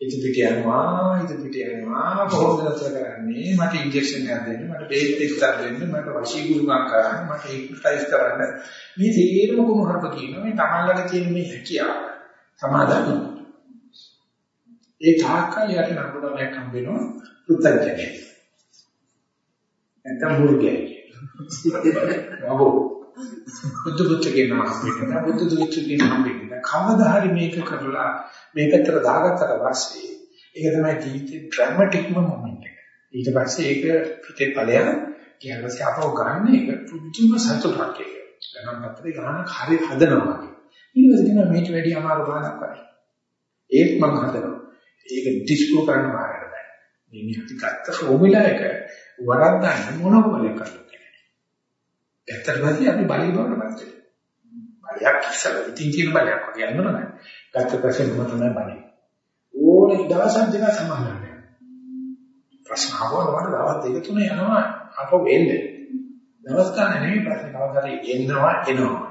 ඉත පිට යනවා, ඉත පිට යනවා කොහොමද නතර කරන්නේ? මට ඉන්ජෙක්ෂන් එකක් දෙන්න, මට බේත් එකක් දෙන්න, මට වශීකරණය කරන්න, මට එක්සර්සයිස් කරන්න. මේ තේරම කොහොමද කියනවා මේ තමන්ලට තියෙන මේ හැකියාව. සමාදාන ඒ තාක්කල් යට නම්බුඩමයක් හම්බ වෙනවා පුත්තජනේ. නැත්තම් මුර්ගයයි. බබෝ. [LAUGHS] බුද්ධ බුද්ධ කියනවා අපිට බුද්ධ දුච්ච කියනවා අපිට. කවදා හරි මේක කරලා මේකට දාගත්තට පස්සේ ඒක තමයි ජීවිතේ ඩ්‍රැමැටික්ම මොමන්ට් එක. ඊට පස්සේ ඒක පිටේ ඵලයන් කියනවාසේ අපව ගන්න එක පුදුම සතුටක් ඒක. ගණන් අතරේ ගහන හරි හදනවා. ඊට පස්සේ කියනවා මේට වැඩි අමාරු ගානක් කරයි. ඒත් මම හදනවා. ඒක ඩිස්කෝ කරන්න බෑ. මේ නිහති ගත්ත ෆෝමියුලා එක වරද්දන්න මොන මොලයක් කරන්නේ. ඇත්තට පස්සේ අපි බලි බවටපත් වෙනවා. බලයක් ඉස්සලා ඉතින් තියෙන බලයක් වගේ යනවා නේද? ගත්ත පස්සේ මොන තමයි බලය. ඕනේ දවසක් දෙක සමානයි. ප්‍රශ්න අහවල වල දවස් දෙක තුන යනවා අපෝ වෙන්නේ. දවස් ගන්න නෙමෙයි ප්‍රශ්න කවදාද එනවා එනවා.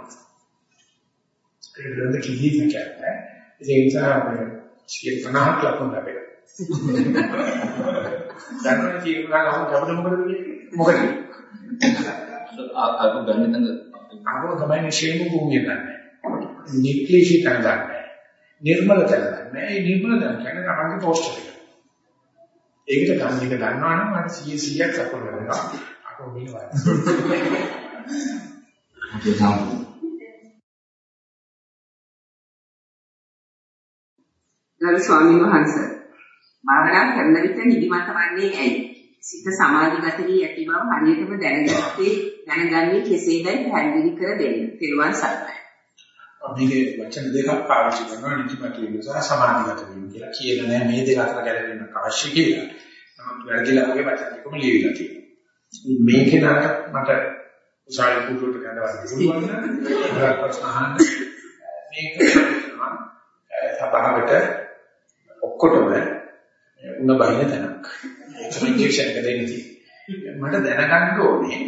ඒක දෙන්න කිසි දෙයක් නැහැ. ඒ නිසා 50ක් ලකුණු ලැබෙනවා. දැන් කීයක් ගන්න අපිට මොකද වෙන්නේ? මොකද? අර ගන්න තැන අහම තමයි මේ ශේම භූමිය ගන්න. නික්ලිෂි තැන ගන්න. නිර්මල තැන ගන්න. මේ නිර්මල තැන කියන්නේ තමන්ගේ පෝස්ටර් එක. ඒකට ගන්න එක ගන්නවා නම් මට 100 100ක් ලකුණු ලැබෙනවා. අකෝ මේ. අපේ සාමු ගරු ස්වාමීන් වහන්සේ භාවනා කරන විට නිදිමත වන්නේ ඇයි? සිත සමාධිගත වී ඇති බව හරියටම දැනගත්තේ දැනගන්නේ කෙසේදයි පැහැදිලි කර දෙන්න. පිරුවන් සරණයි. මේකේ වචන දෙකක් පාවිච්චි කරනවා නිදිමත වීම සහ සමාධිගත වීම කියලා. කියලා නෑ මේ දෙක අතර ගැලපෙන්න අවශ්‍ය කියලා. නමුත් වැරදිලා වගේ වචන දෙකම ලියවිලා තියෙනවා. මේකේ නාට මට උසාවි කුඩුවට ගඳවන්න පුළුවන් නම් ප්‍රශ්න අහන්න මේක සභාවට ඔක්කොටම උණ බහින තැනක්. ඒක ඉන්ජෙක්ෂන් එක දෙන්න තියෙන්නේ. මට දැනගන්න ඕනේ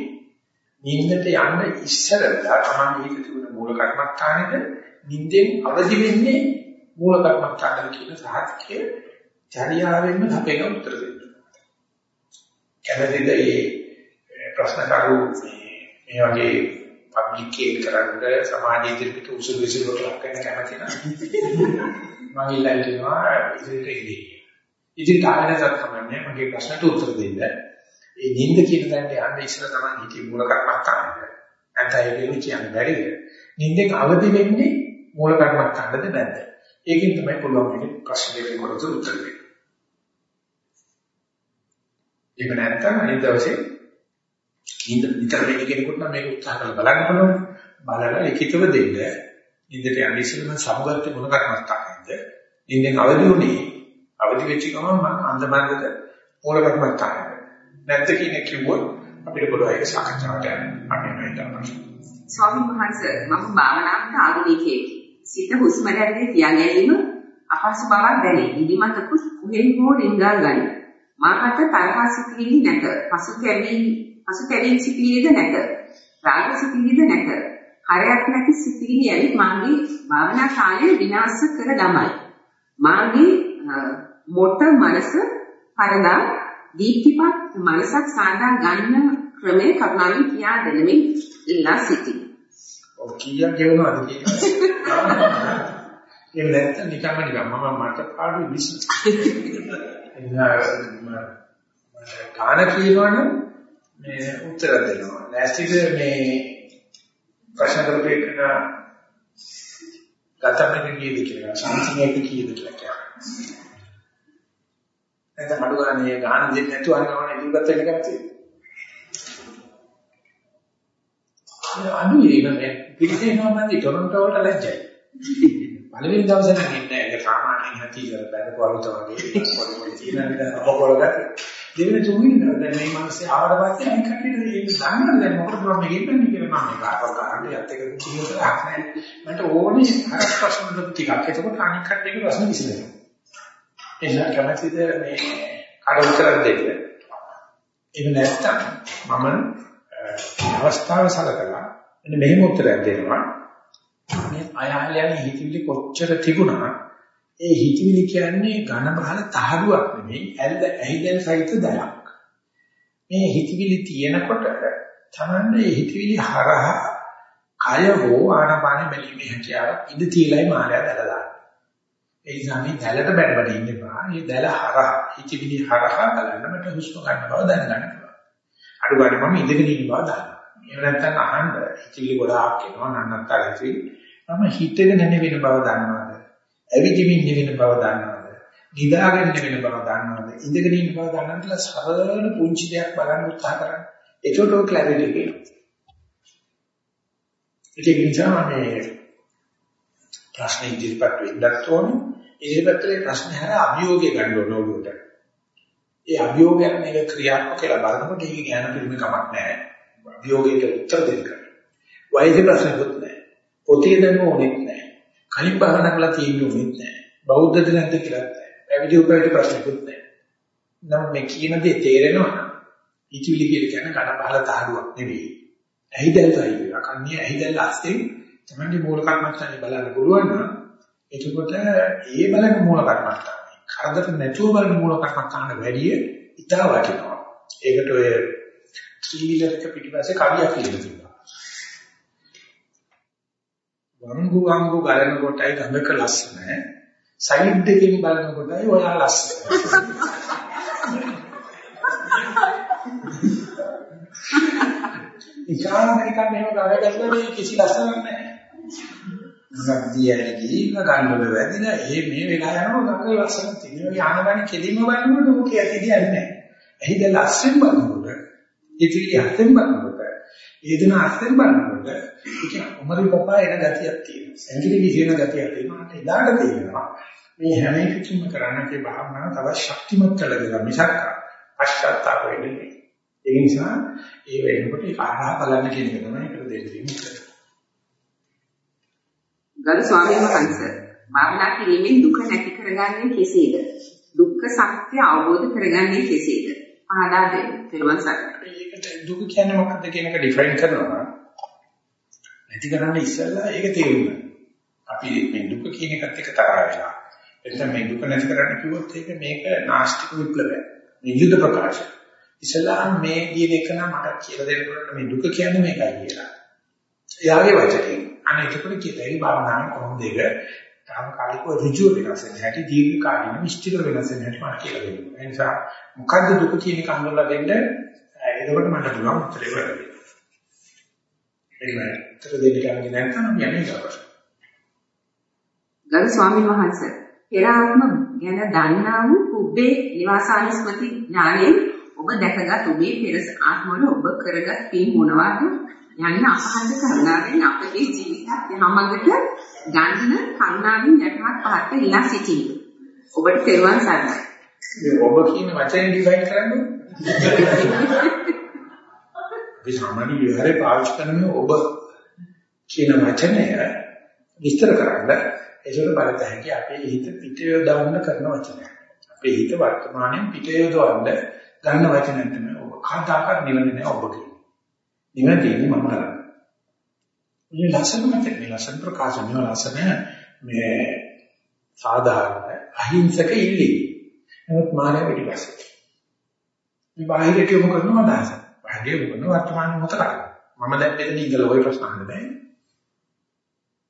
නිින්දට යන්න ඉස්සරලා තමයි මේක තිබුණ මූල කර්මස්ථානෙද නිින්දෙන් අවදි වෙන්නේ මූල කර්මස්ථානෙද කියන සාහිත්‍යයේ චර්යාවෙන්ම අපේක උත්තර දෙන්න. කැමතිද මේ ප්‍රශ්න කරු මේ වගේ පබ්ලික් එක කරන්නේ සමාජීය ඉදිරියට උසුළු විසුළු ලක් වෙන කැමති නැහැ. මම ඉල්ලලා කියනවා ඉදිරියට එන්නේ. ඉතින් කාලෙකට තමයි මගේ ප්‍රශ්නට උත්තර දෙන්න. ඒ නිින්ද කියන තැනට යන්න ඉස්සර තමයි හිතේ මූල කර්මස්ථානද. නැත්නම් ඒක කියන්නේ බැරිද? නිින්දෙන් අවදි වෙන්නේ මූල කර්මස්ථානද නැද්ද? ඒකෙන් තමයි පුළුවන් මේ ප්‍රශ්න දෙකේ කොට උත්තර දෙන්න. ඒක නැත්නම් අනිත් දවසේ නිින්ද විතර වෙන්න කෙනෙකුට නම් මේක උත්සාහ කරලා බලන්න පුළුවන්. බලලා ලිඛිතව දෙන්න. ඉන්දියට යන්නේ ඉස්සෙල්ලා සමුගත්තේ මොන කර්මස්ථානයේද? ඉන්දියෙන් අවදි වුණේ අවදි වෙච්ච ගමන් මම අන්දමන්දද මූල කර්මස්ථානයේද? නැත්ද කියන කිව්වොත් අපිට පුළුවන් ඒක සාකච්ඡාවට යන්න. අපි මේ හිතනවා. ස්වාමීන් වහන්සේ මම භාවනාවට ආධුනිකයෙක්. සිත හුස්ම රැල්ලේ තියාගැනීම අපහසු බවක් දැනේ. ඉදිමතකුත් කුහෙන් හෝ රිංගා ගනී. මාකට තරහ සිටිලි නැත. පසු කැවි පසු කැවි සිටිලිද නැත. රාග සිටිලිද නැත. හරයක් නැති සිටිලි ඇවිත් මාගේ භාවනා කාලය විනාශ කර දමයි. මාගේ මොට මනස පරදා දීප්තිපත් මනසක් සාදා ගන්න ක්‍රමයේ කරුණාවෙන් කියා දෙනමින් ඉල්ලා සිටියි. ඔව් කීයක් ගෙවනවද කියලා. ඒ නැත්නම් නිකම්ම නිකම් මම මට පාඩු විශ්ස. ගාන කියනවනම් මේ උත්තර දෙනවා. නැස්තිද මේ ප්‍රශ්න කරපු එක ගතමක කීයද කියලා සංසිංහයක කීයද කියලා කියනවා. නැත්නම් අඩු ගන්න මේ ගාන දෙන්නේ නැතුව අර ගමන ඉදිරියට වෙන්න ගත්තේ. අඩු ඒක මේ පිටිසේනවා මන්දි ටොරන්ටෝ වලට ලැජ්ජයි. පළවෙනි දවසේ නම් ඉන්නේ ඒක සාමාන්‍යයෙන් නැති ඉතල බැලුවාලුත වගේ පොඩි තියෙන විදිහ අපකොලකට. දෙවෙනි තුන්වෙනි දැන් මේ මාසේ ආවට පස්සේ අනිත් කටියට ඒක දන්නවද දැන් මොකටද මම මේක ඉන්නේ කියලා මම මේක අරපක් ගන්න යත් එක කිව්වට හක් නැහැ. මට ඕනේ හරක් ප්‍රශ්න දෙක ටිකක්. එතකොට අනිත් කටියේ ප්‍රශ්න විසඳෙනවා. එහෙනම් කැමතිද මේ කාට උත්තර දෙන්න? එහෙම නැත්නම් මම අවස්ථාව සලකලා මෙන්න මෙහෙම උත්තරයක් දෙනවා. මේ අයහලයන් හිතවිලි කොච්චර තිබුණා ඒ හිතවිලි කියන්නේ ඝන බහල තහඩුවක් නෙමෙයි ඇල්ද ඇහිදෙන සහිත දලක්. මේ හිතවිලි තියෙනකොට තමන්නේ හිතවිලි හරහා කය හෝ ආනපාන බැලීමේ හැකියාව ඉඳ තියලයි මායя දැලලා. ඒ නිසා මේ දැලට බැලබඩ ඉන්න එපා. මේ දැල හරහා හිතවිලි හරහා බලන්න මට හුස්ම ගන්න බව දැනගන්න පුළුවන්. අඩු ගන්න මම ඉඳගෙන ඉන්න බව දන්නවා. එහෙම නැත්නම් අහන්න හිතවිලි ගොඩාක් එනවා නන්නත්තර හිතවිලි. මම හිතගෙන නෙවෙන බව දන්නවද? ඇවිදිමින් නෙවෙන බව දන්නවද? නිදාගෙන නෙවෙන බව දන්නවද? ඉඳගෙන ඉන්න බව දන්නවද? සරල පුංචි දෙයක් බලන්න උත්සාහ කරන්න. ඒකට ඔය ක්ලැරිටි එක එනවා. ඒක නිසා මේ ප්‍රශ්න ඉදිරිපත් වෙන්නත් ඕනේ. ඉදිරිපත්ලේ ප්‍රශ්න හැර අභියෝගය ගන්න ඕන ඕකට. ඒ අභියෝගයන් මේක ක්‍රියාත්මක කියලා බලනකොට ඒක ඥාන පිළිම කමක් නැහැ. අභියෝගයට උත්තර දෙන්න. වෛද්‍ය ප්‍රශ්නකුත් නැහැ. පොතේ දැනුම ඕනෙත් නැහැ. කලින් භාවනා කළා තියෙන්න ඕනෙත් නැහැ. බෞද්ධද නැද්ද කියලා නැහැ. පැවිදි උපවිත ප්‍රශ්නකුත් නැහැ. නම් මේ කියන දේ තේරෙනවා නම් ඉතිවිලි කියලා කියන්නේ කන බහල තහඩුවක් නෙවෙයි. ඇහිදල් තයි වෙලා කන්නේ ඇහිදල් අස්තෙන් තමයි මූල කර්මස්ථානේ බලන්න පුළුවන් නම් එතකොට ඒ බලන මූල කර්මස්ථානේ කරදර නැතුව බලන මූල කර්මස්ථාන වැඩිය ඉතා වටිනවා. ඒකට ඔය ත්‍රිවිධක පිටිපස්සේ කවියක් කියලා තිබුණා. වංගු වංගු ගලන කොටයි ගඟක ලස්සන සයිඩ් එකකින් බලන කොටයි ඔයා ලස්සන. [LAUGHS] ඉකාම නිකන් මෙහෙම ගලගත්තා මේ කිසි ලස්සනක් නැහැ. මොකක්ද දියන්නේ ගිහින් ගන්නවල වැදිලා ඒ මේ වෙලා යනවා ගඟ ලස්සන තියෙනවා. ඒ ආනගන කෙලින්ම බලනකොට ඕක ඇති දියන්නේ නැහැ. එහිද ලස්සන බලනකොට ඉතිරි හතෙන් බලනකොට ඒ දින හතෙන් බලනකොට ඒක උමරි පපා එන ගතියක් තියෙනවා. සංගීත විදින ගතියක් තියෙනවා. ඒත් එදාට තේරෙනවා මේ හැම එකකින්ම කරන්නේ භාවනාව තව ශක්තිමත් කළ දෙනවා මිසක් පශ්චාත්තාප වෙන්නේ නැහැ. ඒ නිසා ඒ වෙනකොට ඒක ආහා බලන්න කියන එක තමයි ඒකට දෙන්න තියෙන්නේ. ගරු ස්වාමීන් වහන්සේ භාවනා කිරීමෙන් දුක නැති කරගන්නේ කෙසේද? දුක්ඛ සත්‍ය අවබෝධ කරගන්නේ කෙසේද? ආදා දෙන්න. තෙරුවන් සරණයි. ඒකට දුක කියන්නේ මොකක්ද කියන එක ඩිෆයින් කරනවා. නැති කරන්න ඉස්සෙල්ලා ඒක තේරුම් ගන්න. අපි මේ දුක කියන එකත් එක්ක තරහ වෙලා. එතන මේ දුක නැති කරන්න කිව්වොත් ඒක මේක නාස්තික විප්ලවයක්. නියුද ප්‍රකාශය. ඉස්සෙල්ලා මේ කියන එක නම් මට කියලා දෙන්න මේ දුක කියන්නේ මේකයි කියලා. එයාගේ වචනේ අනේ එතකොට කියතයි භාවනාවේ කොහොමද ඒක? තාවකාලිකව ඍජු වෙනස් වෙන හැටි දීර්ඝ කාලින නිශ්චිත වෙනස් වෙන හැටි මට කියලා දෙන්න. ඒ නිසා මොකද්ද දුක කියන එක අඳුරලා දෙන්න? එතකොට මට පුළුවන් උත්තරේ වෙන්න. එහෙනම් උත්තර දෙන්න කැමති නැත්නම් යන්නේ ඊට ගරු ස්වාමීන් වහන්සේ පෙර ආත්ම ගැන දන්නා වූ කුබ්බේ නිවාසානුස්මති ඥාණයෙන් ඔබ දැකගත් ඔබේ පෙර ආත්මවල ඔබ කරගත් පින් මොනවාද? යන්න අපහසු කරුණාවෙන් අපගේ ජීවිතත් යහමඟට ගන්න කරුණාවෙන් යටහත් පහත් ඉල්ලා සිටිමි. ඔබට තෙරුවන් සරණයි. මේ ඔබ කියන වචනේ ඩිෆයින් කරන්න අපි සාමාන්‍ය විහාරේ පාවිච්චි කරන ඔබ කියන වචනය විස්තර කරන්න ඒකට බලත හැකි අපේ හිත පිට යොදවන්න කරන වචනයක්. අපේ හිත වර්තමානයේ පිට යොදවන්න ගන්න වචනයක් තමයි ඔබ. කාදාකත් නිවන නෑ ඔබ කියන්නේ. නිවන තියෙන්නේ මම කරන්නේ. මේ ලස්සන මතක මේ ලස්සන ප්‍රකාශන මේ ලස්සන මේ සාධාරණ අහිංසක ඉල්ලීම. නමුත් මානව පිටිපස්සේ. මේ බාහිරට යොමු කරනවා අදහස. බාහිර යොමු කරන වර්තමාන මොහොත කරා. මම දැන් මෙතන ඉඳලා ওই ප්‍රශ්න අහන්න බෑ.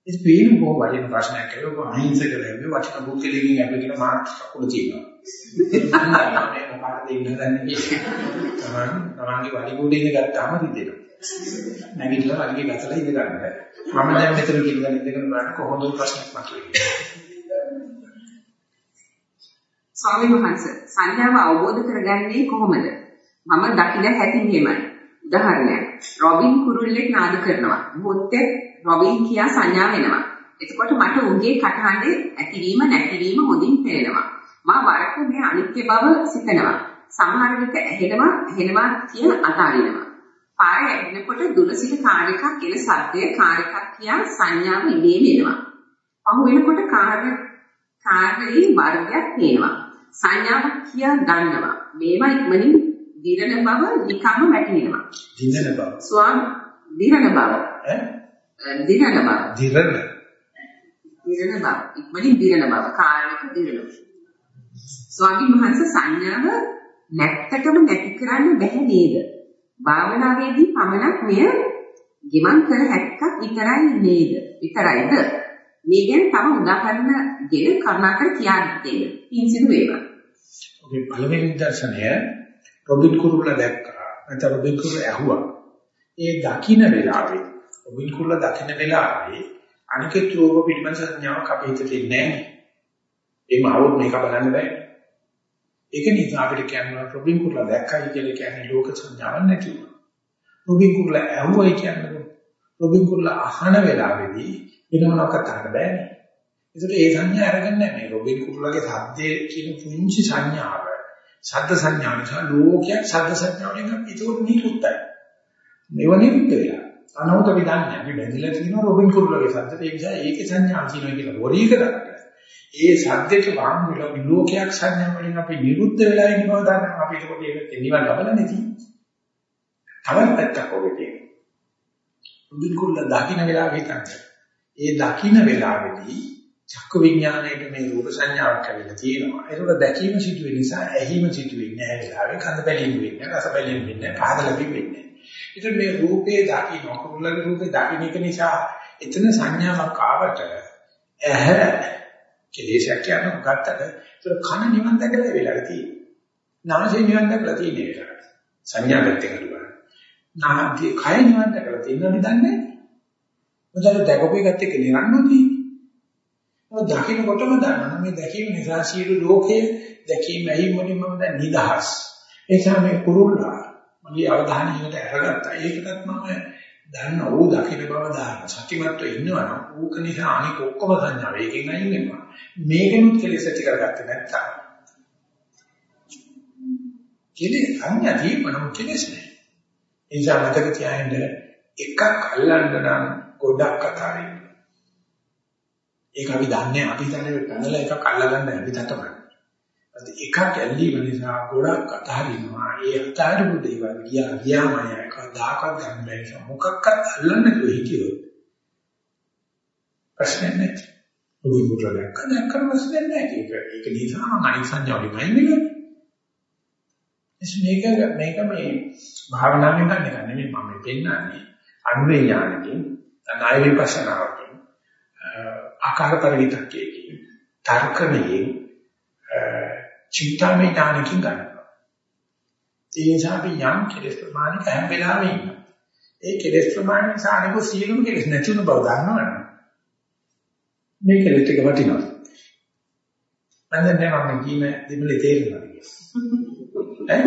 ඉතින් පේන බොහෝ වටින ප්‍රශ්නයක් ඒක අහිංසක වෙන්නේ වටින බුද්ධිලකින් අපි කියන මාත් කකුල තියෙනවා. [LAUGHS] මේ මොකක්ද ඉන්න දන්නේ කියන්නේ. තමන් තමන්ගේ වඩි කුඩේ ඉඳ ගත්තාම රිදෙනවා. නැගිටලා වලිගේ ගසලා ඉඳ ගන්න බෑ. මම දැන් මෙතන කියලා ඉඳගෙන බලන්න කොහොමද ප්‍රශ්නයක් මතුවෙන්නේ. ස්වාමීන් වහන්සේ සංඥාව අවබෝධ කරගන්නේ කොහොමද? මම දකින හැටි මෙහෙමයි. උදාහරණයක්. රොබින් කුරුල්ලෙක් නාද කරනවා. මොහොතේ රොබින් කියා සංඥා වෙනවා. එතකොට මට උන්ගේ කටහඬේ ඇතිවීම නැතිවීම හොඳින් පේනවා. මා වරක මේ අනිත්‍ය බව සිතනවා. සමහර විට ඇහෙනවා ඇහෙනවා කියන අතාරිනවා. පාර ඇදෙනකොට දුරසිට කාර් එකක් එන සද්දය කාර් එකක් කියා සංඥාව ඉබේම එනවා. පහු වෙනකොට කාර් කාර්යයේ වර්ගයක් පේනවා. සංඥාවක් කියා ගන්නවා. මේවා ඉක්මනින් දිරණ බව නිකම්ම වැටහෙනවා. දිනන බව. ස්වාම දිරණ බව. ඈ? දිරණ බව. දිරන. දිරණ බව. ඉක්මනින් දිරණ බව. කාර්යක දිරණ. ස්වාමීන් වහන්සේ සංඥාව නැත්තටම නැති කරන්න බැහැ නේද? භාවනාවේදී පමණක් මෙය ගිමන් කර හැක්කක් විතරයි නේද? විතරයිද? මේ ගැන තව උදාහරණ ගෙන කරුණාකර කියා දෙන්න. පින්සිදු වේවා. ඔබේ පළවෙනි දර්ශනය රොබින් කුරුල්ලා දැක්කා. නැත්නම් රොබින් කුරුල්ලා ඇහුවා. ඒ දකින්න වෙලාවේ රොබින් කුරුල්ලා දකින්න වෙලාවේ අනිකේ රෝග පිළිබඳ සංඥාවක් අපේ හිතේ ඉන්නේ නැහැ. ඒ මාවොත් මේක බලන්න බෑ. ඒක නිසා අපිට කියනවා රොබින් කුරුල්ලා දැක්කයි කියලා කියන්නේ ලෝක සංඥාවක් නැති වුණා. රොබින් කුරුල්ලා ඇහුවයි කියන්නේ රොබින් කුරුල්ලා අහන වෙලාවේදී වෙනවනක්වත් අහන්න බෑනේ. ඒකට ඒ සංඥා අරගන්නේ නැහැ. මේ රොබින් කුරුල්ලාගේ සද්දේ කියන පුංචි සංඥාව. ශබ්ද සංඥාව නිසා ලෝකයක් ශබ්ද සංඥාවලින් අපි ඒක නිරුත්තයි. මේව නිරුත්ත වෙලා. අනවත විදන්නේ අපි බැඳිලා තියෙනවා රොබින් කුරුල්ලාගේ සද්දට ඒ නිසා ඒකේ සංඥා කියනවා කියලා වොරී කරන්නේ. ඒ සද්දේට වාම් වෙලා ලෝකයක් සංඥා වලින් අපි නිරුද්ධ වෙලා ඉන්න බව දන්නවා. අපි ඒකට ඒක නිවන් ලබලා නැති. තවත් පැත්තක් ඔබේ තියෙනවා. රොබින් කුරුල්ලා දකින්න වෙලාව හිතන්නේ. ඒ දකින්න වෙලාවේදී චක්ක විඥාණයට මේ රූප සංඥාවක් ඇවිල්ලා තියෙනවා. ඒක දැකීම සිදු වෙන නිසා ඇහිම සිදු වෙන්නේ නැහැ වෙලාවේ. කඳ බැලීම වෙන්නේ, රස බැලීම වෙන්නේ, පහද ලැබීම වෙන්නේ. ඒත් මේ රූපේ දකින්න, කුරුල්ලගේ රූපේ දකින්න එක නිසා එතන සංඥාවක් ආවට ඇහැ කෙලෙසක් කියන මොකක්ද? ඒක කන නිවන් දැකලා වෙලා තියෙන්නේ. නාසය නිවන් දැකලා තියෙන්නේ වෙලාවට. සංඥා පැත්තෙන් අදුවා. නාමයේ කය නිවන් දැකලා තියෙනවද දන්නේ නැහැ. මොකද දැකපු එකත් එක්ක නිරන්නෝදී. ඔය දකින්නකොටම දන්නවා මේ දැකීම නිසා සියලු ලෝකයේ දැකීම ඇහිම වලින් මම දැන් නිදහස්. ඒ නිසා මේ කුරුල්ලා මගේ අවධානය එකට අරගත්තා. ඒකටත් මම දන්න ඕ දකින්න බව දාන්න. සත්‍යමත්ව ඉන්නවනම් ඌක නිසා අනික ඔක්කොම සංඥා වේගෙන් අයින් වෙනවා. මේකෙනුත් කෙලෙස ඇති කරගත්තේ නැත්තම්. කෙලෙස් සංඥා දීපනම කෙලෙස් නෑ. ඒ නිසා මතක තියාගන්න එකක් අල්ලන්න නම් ගොඩක් කතා වෙනවා. ඒක අපි දන්නේ අපි දන්නේ පැනලා එකක් අල්ලගන්න අපි තටමන. එකක් ඇල්ලීම නිසා ගොඩක් අතහරිනවා. ඒ අතහරපු දේවල් ගියා ගියාමයි කවදාකවත් ගන්න බැරි නිසා මොකක්වත් අල්ලන්න කිව්ව හිතියොත් ප්‍රශ්නේ නැහැ. ඔබ මුද්‍රලයක් කන කරවස්නේ නැහැ. ඒක ඒක නිසා මම අනිත් සංඥාවලින් වෙන්නේ. මේක මේක මේ භාවනාවෙන් ගන්න එක නෙමෙයි මම පෙන්නන්නේ අනුවේ ඥානකින් ණය විපස්සනාවකින් ආකාර පරිවිතකයෙන් තර්කණයෙන් චින්තාමය ඥානකින් ගන්නවා. ඒ නිසා අපි යම් කෙලෙස් ප්‍රමාණික හැම වෙලාවෙම ඉන්නවා. ඒ කෙලෙස් ප්‍රමාණය නිසා අනිකෝ සියලුම කෙලෙස් නැති වෙන බව දන්නවනේ. මේ කෙලෙස් ටික වටිනවා. මම දැන් මම කියන දෙමළේ තේරෙනවා කියන්නේ. ඈ?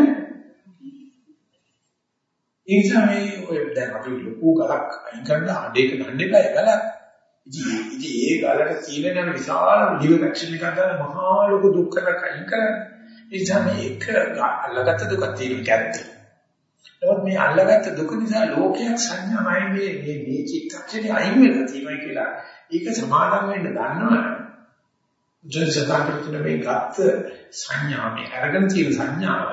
ඒ නිසා මේ ඔය දැන් අපි ලොකු ගලක් අයින් කරලා අඩේක ගන්න එපා ගලක්. ඉතින් ඒ ගලට තියෙන නම් විශාල ලිවර් ඇක්ෂන් එකක් දාලා මහා ලොකු දුක්කට කයින් කරන්නේ. ඒ නිසා මේ එක අල්ලගත්ත දුක තියෙන කැත්ත. නමුත් මේ අල්ලගත්ත දුක නිසා ලෝකයක් සංඥාමයි මේ මේ මේ චිත්තක්ෂණේ අයින් වෙලා තියෙනවා කියලා. ඒක සමාදම් වෙන්න දන්නවනේ. ජනසතාවට මේ ගත්ත සංඥා මේ අරගෙන තියෙන සංඥාව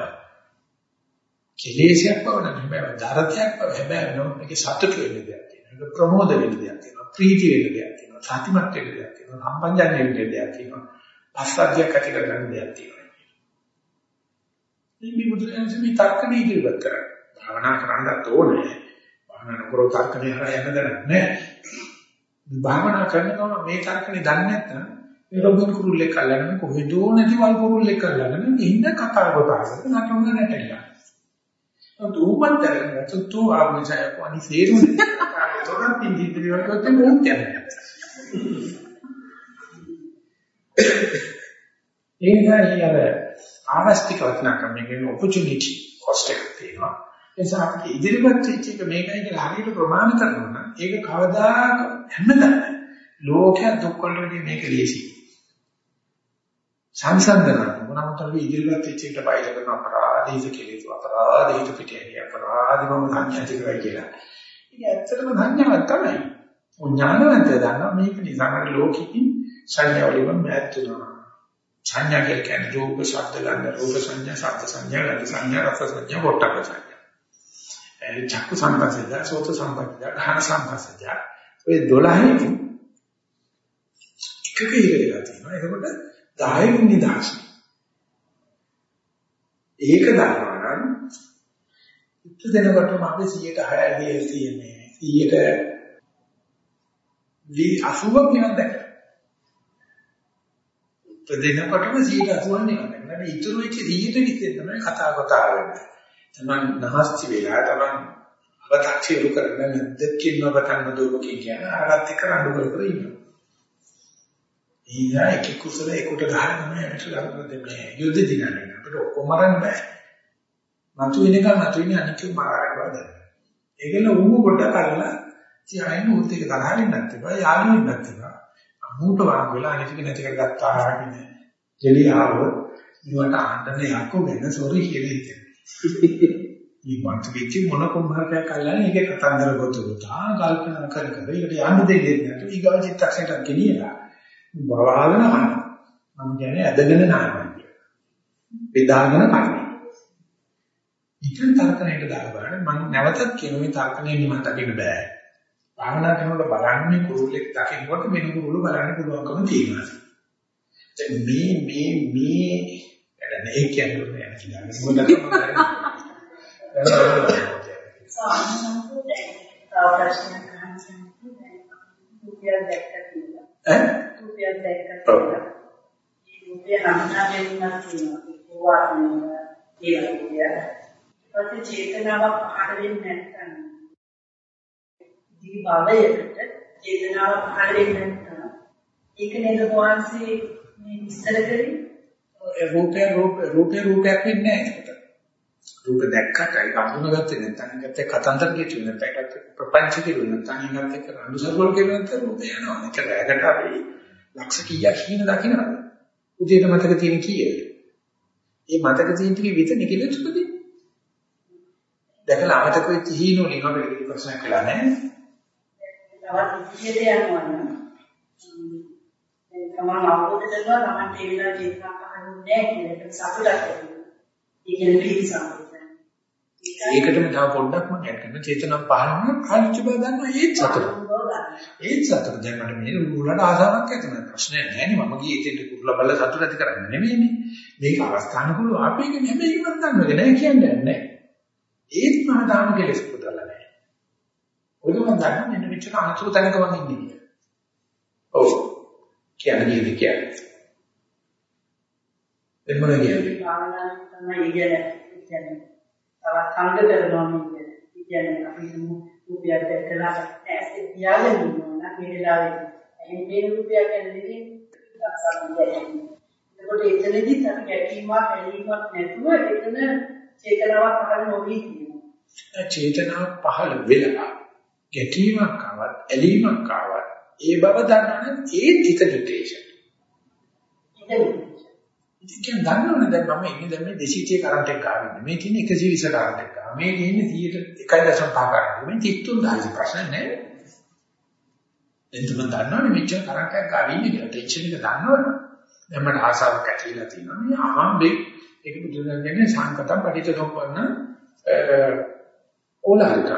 කෙලෙසයක් බව නෙමෙයි ධරතයක් බව හැබැයි නෝ මේකේ සතුට වෙන්න දෙයක් තියෙනවා. ඒක ප්‍රමෝද වෙන්න දෙයක් තියෙනවා. ප්‍රීති වෙන්න දෙයක් තියෙනවා. සාතිමත් වෙන්න දෙයක් තියෙනවා. සම්පජන්‍ය වෙන්න දෙයක් තියෙනවා. පස්සද්ධියක් ඇති කරගන්න දෙයක් තියෙනවා. මේ බුදුරජාණන් මේ තර්කණී ඉදිරිපත් කරන්නේ. භාවනා කරන්නත් ඕනේ. භාවනා නොකරෝ තර්කණේ හරහා යන්න දෙයක් නැහැ. භාවනා කරනකොට මේ තර්කණේ දන්නේ නැත්නම් මේ රොබින් කුරුල්ලෙක් අල්ලගෙන කොහෙදෝ නැති වල් කුරුල්ලෙක් අල්ලගෙන ඉන්න කතා කොටස නටුන නැටෙලා. දුමන් කරගෙන තුතු ආවචය කොනි සේරුනේ. තොරන් ඉදිරි වලට මොහොත් යනවා. ඒ නිසා අර ආවස්තික වටිනාකම් කියන්නේ opportunity cost එක තියෙනවා. ඒ නිසා අපිට ඉදිරිපත් වෙච්ච එක මේකයි කියලා හරියට ප්‍රමාණ කරනවා නම් ඒක කවදාක හැමදාම ලෝකයක් දුක් වලදී මේක ලේසි. සංසන්දන මොනවාට අපි ඉදිරිපත් වෙච්ච එකට බයිල කරන අපරාධීත කෙලෙතු අපරාධීත පිටියේ අපරාධිමම සංඥාති කරයි කියලා. ඒක ඇත්තටම සංඥාවක් තමයි. ඥානවන්තය දන්නා මේක නිසා ලෝකෙකින් සංඥාවලින් මෑත් වෙනවා. සංඥා කියන්නේ රූප ශබ්ද ගන්න රූප සංඥා ශබ්ද සංඥා ගන්න සංඥා රස සංඥා වට්ටක සංඥා. ඒ චක්කු සංපස්සද සෝත සංපස්සද ඝන සංපස්සද ඔය 12 එකක ඉරලා තියෙනවා. එතකොට 10 නිදහස. ඒක දන්නවා නම් උත්තර දෙනකොටම අපි 106 දී තියෙන්නේ 100ට 80ක් නිවන් දැක්කා. ප්‍රදෙනකොටම 180ක් නිවන් දැක්කා. මේ ඉතුරු වෙච්ච 100ට විතර තමයි කතා කතා වෙන්නේ. තමන් නහස්ති වෙලා තමන් අව탁සිරු කරන නැද්දකින් නොබතන්න දුකකින් කියන අරකට එක්ක රණ්ඩු කර කර ඉන්නවා. ඊළඟ එක කුසල එකට ගහන්න මේ අපිට ලබන මේ යුද්ධ දිනන්නේ අපිට ඔක්කොමරන්න බෑ. මතු වෙනකන් මතු වෙන්නේ අනික මරාගෙන බෑ. ඒකල උඹ කොට කරලා තියාගෙන උත් එක තරහ වෙන්නත් එපා යාළු වෙන්නත් එපා. අමුට වාම් වෙලා අනිත් එක නැති කරගත්තා කියන්නේ. ජෙලි ආවොත් නිවට ආන්නද යක්කෝ වෙන සෝරි කියලා හිතෙනවා. මේ වත් වෙච්ච මොන කොම්හරකයක් අල්ලන්නේ ඒකේ කතන්දර ගොතුතා කල්පනා කර කර ඒකට යන්න දෙන්නේ නැතු ඊගා චිත්තක්ෂණයට ගෙනියලා බවාගෙන කන. මම කියන්නේ ඇදගෙන නානවා. බෙදාගෙන කන්නේ. ඉතින් තර්කණයට දාලා බලන්න මම නැවතත් කියන මේ තර්කණය නිවන් දකින්න බෑ. භාවනා කරනකොට බලන්නේ කුරුල්ලෙක් දකින්නකොට වෙන කුරුල්ල බලන්න පුළුවන්කම තියෙනවා. දැන් මේ මේ මේ වැඩ නේ කියන්නේ නෑ කියන්නේ මොකද ඈ? රුපියල් දැක්කත් රුපියල් හම්බුනාගෙන ඉන්නවා කියනවා. ඒ වගේ චේතනාවක් පහළ වෙන්නේ නැත්නම් දී භවයකට චේතනාව පහළ වෙන්නේ නැත්නම් ඒක නේද වහන්සේ මේ විස්තර කරේ රූපය රූප රූපේ රූපයක් වෙන්නේ නැහැ රූප දැක්කට ඒක අඳුනගත්තේ නැත්නම් එක්ක කතන්දර කියුවේ නැත්නම් ඒකත් ප්‍රපංච කියුවේ නැත්නම් ඒකත් එක්ක රණ්ඩු සර්වල් කියුවේ නැත්නම් රූපය යනවා. ඒක රැකට අපි ලක්ෂ කීයක් හීන දකින්නද උදේට මතක තියෙන කීයද මේ මතක තියෙන ටික විතර නිකලෙත් උපදී දැකලා අමතක වෙච්ච හීන වලින් අපිට කිසි ප්‍රශ්නයක් වෙලා නැහැ තවත් ඉතිරියට යනවා නම් තමන් අවබෝධ කරනවා තමන් ඒ විදිහට චේතනා පහළුන්නේ නැහැ කියලා සතුටක් ඇති. ඒ කියන්නේ පිළිසම්. ඒකටම තව පොඩ්ඩක් මම ඇඩ් කරන චේතනා පහළ වුණා කාලිච්ච බව දන්නවා ඒත් සතුට. ඒත් සතුට දැන් මට මේ උගලට ආසාවක් ඇති නැහැ ප්‍රශ්නයක් නැහැ නේ මම ගියේ එතෙන්ට කුරුල්ල බල්ල සතුට ඇති කරන්නේ නෙමෙයිනේ. මේක අවස්ථානුකූලව අපි ඒක නෙමෙයි මම දන්නවද නැහැ කියන්නේ නැහැ. ඒත් මම දාන කෙලස් පුදලා නැහැ. ඔය මම දන්නා මෙන්න මෙච්චර අනතුරු තැනක මම ඉන්නේ කියලා. ඔව්. කියන්නේ කියන්නේ. එම්මද කියන්නේ. භාවනා තමයි ඉගෙන කියන්නේ තවත් සංග කරනවා කියන්නේ අපි රුපියල් දැක්කලා ඇස් තියාගෙන ඉන්නවා මේ වෙලාවේ එහෙන් මේ රුපියල් කියන්නේ එතකොට එතනදිත් අපි ගැටීමක් ඇලීමක් නැතුව එතන චේතනාවක් පහළ නොවී තියෙනවා. චේතනාවක් පහළ වෙලා ගැටීමක් ආවත් ඇලීමක් ආවත් ඒ බව දන්නවනම් ඒ හිත ඩිටේෂන්. ඉතින් කියන දන්නවනේ දැන් මම ඉන්නේ දැන් මේ 230 කරන්ට් එක ගන්න. මේ තියෙන්නේ 120 කරන්ට් එක ගන්න. මේ තියෙන්නේ 101.5 කරන්ට්. මේ 33 ප්‍රශ්න නෑ. දැන් තුම දන්නවනේ මෙච්චර කරන්ට් එකක් ගාවින්නේ කියලා ටෙන්ෂන් එක දන්නවනේ. දැන් මට ආසාවක් ඇතිලා තියෙනවා. මේ අහම්බේ ඒක බුදුදහම කියන්නේ සංකතම් පටිච්චසමුප්පන්න ඕලාරික.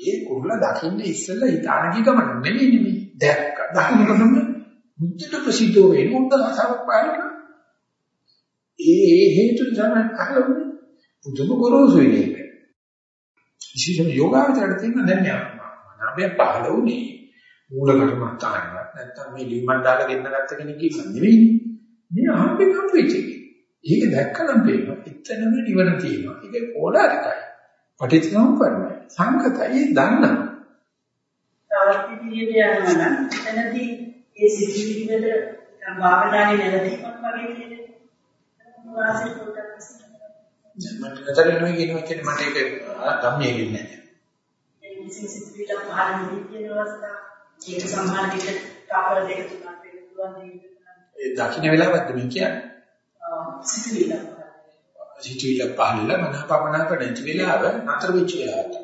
ඒ කුරුල දකින්න ඉස්සෙල්ලා හිතාන කී ගමන නෙමෙයි නෙමෙයි. දැක්ක. දකින්නකොටම මුචිත ප්‍රසිද්ධ වෙන උන්ට ආසාවක් පාලන. ඒ ඒ හේතු තමයි අහලුනේ. බුදුම ගොරෝසුයි නේද? විශේෂම යෝගාවචරයට තියෙන දැන් නාමය පහළ වුණේ මූල කර්මස්ථානවත් නැත්තම් මේ ලිම්මන් දාලා ගෙන්න ගත්ත කෙනෙක් ඉන්න නෙවෙයිනේ. මේ අහම්බෙන් හම්බෙච්ච එක. ඒක දැක්කනම් පේනවා. එතනම නිවන තියෙනවා. ඒක ඕලාරිකයි. පටිච්චසමුප්පන්නයි. සංකතයි දන්නා. තවත් විදිහට යනවා නම් එතනදී ඒ සිද්ධියකට භාවනාවේ නැවතීමක් වගේ කියන්නේ වාසිය පොඩ්ඩක් මට නතර වෙනවා කියනවා කියන්නේ මට ඒක ගම්මිය වෙන්නේ නැහැ. ඒ විශේෂ සිද්ධියට පහළ නිදි කියන අවස්ථාව ඒක සම්මාන විදිහට තාපර දෙක තුනක් වෙන්න පුළුවන් නේද? ඒ දකින්න වෙලාවක්ද මේ කියන්නේ? සිද්ධියට සිතුවිල්ල පහළලා මනපමනාප නැති වෙලාව නතර වෙච්ච වෙලාවට.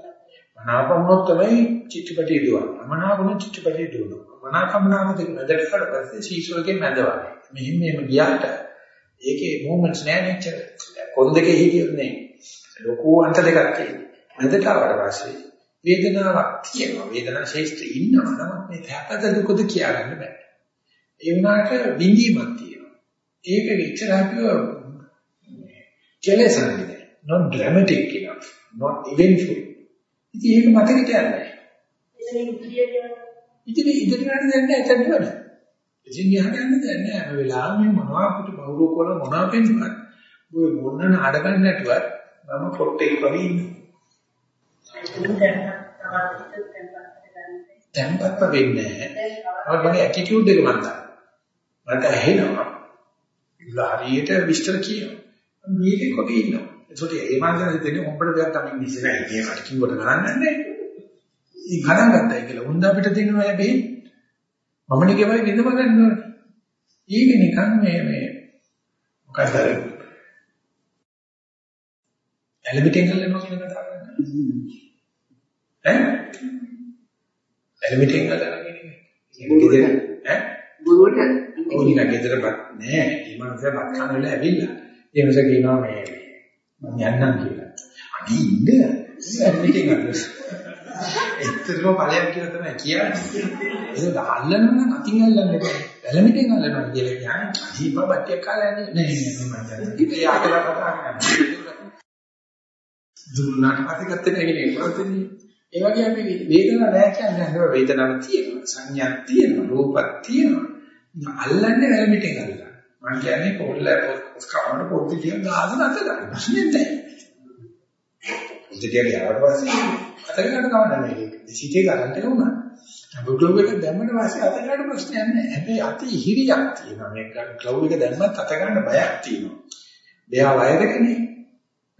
මනාපමුණොත් තමයි චිත්තපටි දුවන්නේ. මනාපමුණ චිත්තපටි දුවනවා. මනාපමනාප දෙක මැදට කඩ පස්සේ සීසුවකින් මැදවන්නේ. මෙහෙම මෙහෙම ගියාට ඒකේ මොමන්ට්ස් නෑ නෙච්චර. කොන් දෙකේ හිටියොත් නේ. ලොකු අන්ත දෙකක් තියෙනවා. මැදට ආවට පස්සේ වේදනාවක් තියෙනවා. වේදනා ශේෂ්ත්‍රි ඉන්නවා. නමුත් මේ තැපද දුකද කියාගන්න බෑ. ඒ වුණාට විඳීමක් තියෙනවා. ඒක විචර අපිව කෙලෙසන්නේ නැහැ. not dramatic enough. not eventful. ඉතින් ඒක මතකෙට යන්නේ නැහැ. එතනින් ඉතිරියට ඉතින් ඉදිරියට යන්නේ එතන නේද? ඉතින් යහට යන්නේ දැන් නෑ හැම වෙලාවෙම මේ මොනවා අපිට බහුරෝ කොල මොනවා පෙන්නුවත් ඔය මොන නාඩගම් නැටුවත් මම ෆොට් එක වගේ ඉන්නවා. tempatව වෙන්නේ නැහැ. මගේ ඇටිටියුඩ් එක මන්ද. මට ඇහෙනවා. ඉතින් හරියට විස්තර කියනවා. මේකෙක් වගේ ඉන්නවා. ඒකට ඒ මන්දනේ දෙන්නේ උඹට දෙයක් තමයි ඉස්සරහ ඉන්නේ මට කිව්වට ගණන් නැහැ. ඉතින් ගණන් ගත්තයි කියලා උන්ද අපිට දෙනවා හැබැයි මම නිකේවයි විඳව ගන්න ඕනේ. ඊක නිකන් මේ මේ මොකද එලෙමිටින් කරලා කියන කතාව කරන්නේ. ඈ? එලෙමිටින් කරලා කියන්නේ ඈ? ගුරුවට ඕනික ගෙදරපත් නෑ. ඒ මනුස්සයා බත් කන වෙලාව ඇවිල්ලා. ඒ මනුස්සයා කියනවා මේ මම යන්නම් කියලා. අනේ ඉන්න. එලෙමිටින් කරලා. එතරම් ඵලයක් කියලා තමයි කියන්නේ. ඒක අල්ලන්න නම් අතින් අල්ලන්න එපා. එලෙමිටින් අල්ලනවා කියලා කියන්නේ දීපබත්තිය කාලා නෑ නෑ නෑ මම ඒක යාකලා කතා කරන්නේ. දුන්නාට පස්සේ ගත්තේ නැහැ කියන්නේ මොකදන්නේ? ඒ වගේ අපි වේදනාවක් නැහැ කියන්නේ නේද? වේදනාවක් තියෙනවා, සංඥාවක් තියෙනවා, රූපයක් තියෙනවා. අල්ලන්නේ එලෙමිටින් අල්ලන්න. මම කියන්නේ පොල්ල ස්කවන්න පොඩි කියන දාන අත ගන්න. ප්‍රශ්නේ නැහැ. කියන යාවට පස්සේ අත ගන්න කවන්න මේක. සිටේ ගන්නට උනා. ග්ලෝව් එක දැම්මම පස්සේ අත ගන්න ප්‍රශ්නයක් නැහැ. හැබැයි අති හිරියක් තියෙනවා. මේක ග්ලෝව් එක දැම්මත් අත ගන්න බයක් තියෙනවා. මෙයා වයරකනේ.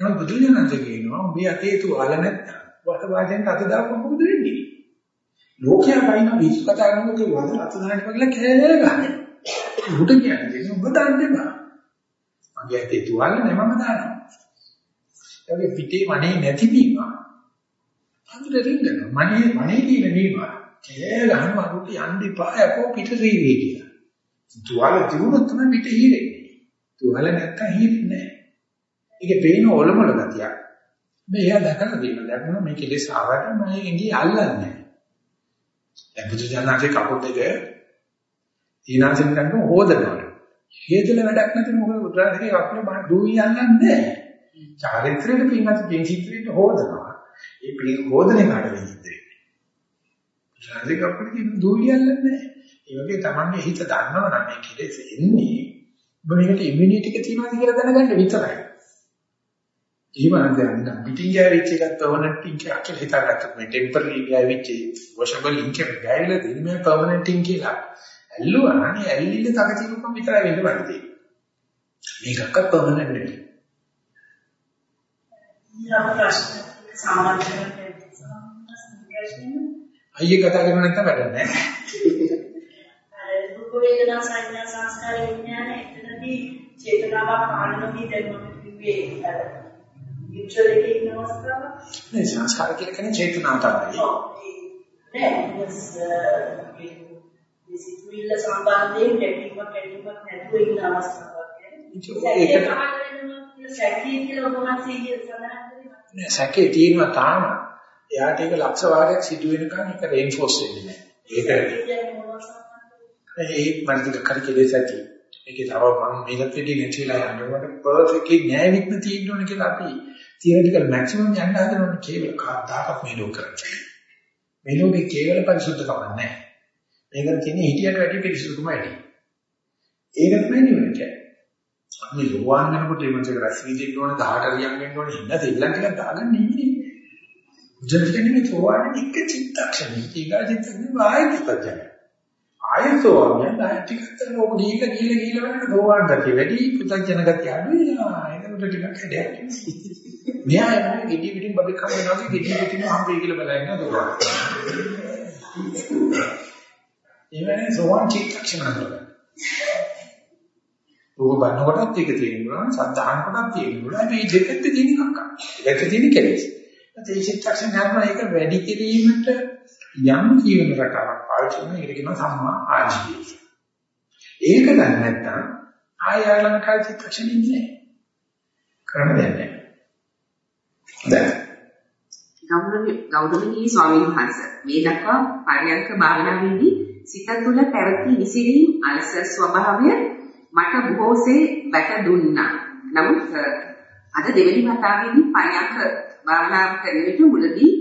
නමුත් බුදුජානක කියනවා උඹේ අතේ තුවාල නැත්තම් වට වාදෙන් අත දාපුවම මොකද වෙන්නේ? ලෝකයා බයින විශ්ව කතා කරනකොට වද අත දාන්න කියලා කෑලේ ගන්න. උඩ කියන්නේ උඹ දාන්න එපා. මගේ අතේ තුවාල නෑ මම දානවා. ඒ පිටේ මනේ නැතිවීම අඳුර රින්ගනවා. මනේ මනේ කියන වීම කෑ ගහන වරුට යන්න එපා යකෝ පිට රීවේ කියලා. තුවාල තිබුණොත් තමයි පිට හීරෙන්නේ. තුවාල නැත්තම් හීරෙන්නේ නෑ. ඒකේ පේන ඔලොමල ගතියක්. මේ එයා දැකලා දෙන්න දැක්කම මේ කෙලෙස් ආවට මම ඉංගි අල්ලන්නේ නැහැ. දැන් බුදුජානකේ කපුල් දෙක ඊනාසින් ගන්න හොදනවා. හේතුල වැඩක් නැති මොකද බුදුරජාණන්ගේ කපුල මම දූවි අල්ලන්නේ නැහැ. චාරිත්‍රයට පින්වත් පින් චිත්‍රයට හොදනවා. ඒ පින් හොදන්නේ කාට වෙන්නේ? බුදුරජාණන්ගේ කපුල කියන දූවි අල්ලන්නේ නැහැ. ඒ වගේ තමන්ගේ හිත දන්නව නම් මේ කෙලෙස් එන්නේ ඔබ මේකට ඉමුනිටි එක තියෙනවද කියලා දැනගන්න විතරයි. ඊමණන් දැන් පිටින් ගෑවිච්ච එකත් පර්මනන්ට් ඉන්ක් එකක් කියලා හිතාගත්තොත් මේ ටෙම්පරරි ගෑවිච්ච වොෂබල් ඉන්ක් එක ගෑවිලා දෙන මේ පර්මනන්ට් ඉන්ක් කියලා ඇල්ලුවා නම් ඇල්ලිල්ල තකතිරුකම් විතරයි වෙන්න බඩේ. මේකක්වත් පර්මනන්ට් නෙවෙයි. අයියේ කතා කරන නැත්නම් වැඩක් නැහැ. වේදනා සංඥා සංස්කාර විඥාන එතනදී චේතනාවක් පාලනදී දැන් මම කිව්වේ අර යුචර් එකේ ඉන්න අවස්ථාව. නේ සංස්කාර කියලා කියන්නේ චේතනාව තමයි. ඔව්. නෑ this this සිතුවිල්ල සම්බන්ධයෙන් ගැටීමක් ගැටීමක් නැතුව ඉන්න අවස්ථාවක්. ඒක සැකී කියලා ඔබ වහන්සේ සඳහන් නෑ සැකේ තියෙනවා තාම. එයාට ඒක ලක්ෂ වාරයක් සිදු වෙනකන් ඒක රේන්ෆෝස් වෙන්නේ නෑ. ඒක ඒ මනසික කරිකලෙස් ඇති. ඒකේ තව මම මේකට දෙන්නේ නැතිලා යනකොට පර්ෆෙක්ට්ලි න්‍යායවිත්ම තියෙන්න ඕන කියලා අපි තියරිටිකල් මැක්සිමම් යන්න හදනවනේ කේවල කාදාකත් මේ ලෝක කරන්නේ. මේ ලෝකේ කේවල පරිසුද්ධකම නැහැ. මේකට තියෙන්නේ හිටියට වැඩි පිරිසුදුකම වැඩි. ඒක තමයි නිවන කියන්නේ. අපි ලෝවාන් වෙනකොට මේ මනසක රැස් විදින්න ඕන 18 රියන් වෙන්න ඕන ඉන්න දෙල්ලන් ටිකක් දාගන්න ඉන්නේ. උදේ කියන්නේ මේ තෝවාන එක චිත්තක්ෂණේ ඊගා චිත්තක්ෂණේ වායි පුතජන. ආයතෝවම ටිකක් ලෝක ගිහිල්ලා ගිහිල්ලා ගිහිල්ලා වෙනකොට තෝවාන් ගතිය වැඩි පුතජන ගතිය අඩුයි. ඒකට ටිකක් හැදයක්. මෙයා යන්නේ ගෙඩි පිටින් බබෙක් හම් වෙනවා වගේ ගෙඩි පිටින් හම්බෙයි කියලා බලන්න තෝවාන්. ඒ වෙනේ සෝවාන් චිත්තක්ෂණ කරනවා. රූප බලනකොටත් ඒක තියෙනවා සද්ධාහන කොටත් තියෙනවා මේ දෙකත් තියෙන එකක්. දෙකත් තියෙන කෙලෙස්. ඒ චිත්තක්ෂණ යනවා ඒක වැඩි කිරීමට යම් ජීවන රටාවක් පාවිච්චි කරන එකට කියනවා සම්මා ආජීව. ඒක ගන්න නැත්නම් ආය අලංකාර චිත්තක්ෂණ ඉන්නේ. කරන්න දෙන්නේ නැහැ. ගෞරවනීය ගෞරවනීය ස්වාමීන් වහන්සේ මේ දක්වා පරියන්ක භාවනාවේදී සිත තුළ පැවති විසිරීම් අලස ස්වභාවය මට බොහෝසේ වැට දුන්නා. නමුත් අද දෙවෙනි වතාවේදී පරියන්ක භාවනා කරන විට මුලදී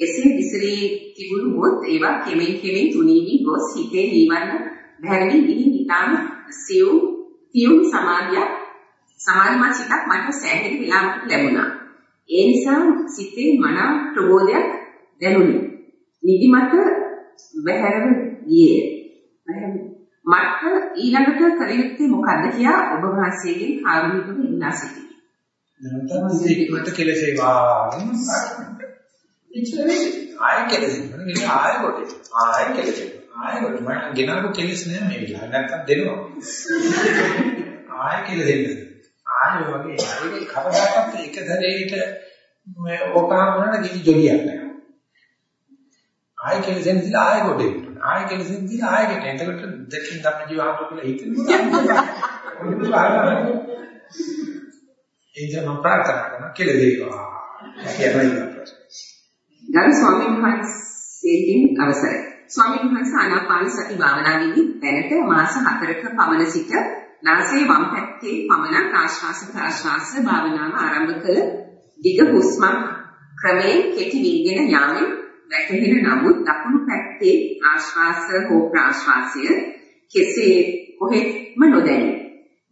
එසේ විසිරී තිබුණු මොත් ඒවා කෙමෙන් කෙමෙන් තුනී වී ගොස් හිතේ නීවරණ බැහැරි ගිහින් හිතාම සිව් සිව් සමාධිය සමාධිමත් සිතක් මට සෑහෙන වෙලාවකට ලැබුණා. ඒ නිසා සිතේ මන ප්‍රබෝධයක් දැනුනි. නිදිමත බැහැරව ගියේ. මට ඊළඟට කළ යුත්තේ මොකද්ද කියා ඔබ වහන්සේගෙන් කාරුණිකව ඉල්ලා සිටිනවා. නැත්නම් ඉතිමත් කෙලසේවා ආය කෙලසෙන්න නේ ආය කොටේ. ආය කෙලසෙන්න ආය කොට. මම ගෙනාවු කෙලස් නෑ මේ විලා නැත්නම් දෙනවා. ආය කෙලසෙන්න ආය වගේ ඒක කවදාකවත් එක දරේට මේ ඕකාම වුණාට කිසි ජොලියක් නෑ. ආය කෙලසෙන්න දිලා ආය කොටේ. ආය කෙලසෙන්න දිලා ආය කට එතකොට දෙකින් ගන්න ජීවහතු කියලා හිතෙනවා ඒ නිසා මම ප්‍රාර්ථනා කරනවා කියලා දේවා. කියනවා ගරු ස්වාමීන් වහන්සේගෙන් අවසරයි. ස්වාමීන් වහන්සේ ආනාපාන සති භාවනාවේදී දැනට මාස 4ක පමණ සිට නාසයේ වම් පැත්තේ පමණ ආශ්වාස ප්‍රාශ්වාස භාවනාව ආරම්භ කළ දිග හුස්මක් ක්‍රමයෙන් කෙටි වීගෙන යාමෙන් වැටහෙන නමුත් දකුණු පැත්තේ ආශ්වාස හෝ ප්‍රාශ්වාසය කෙසේ කොහෙත්ම නොදැනේ.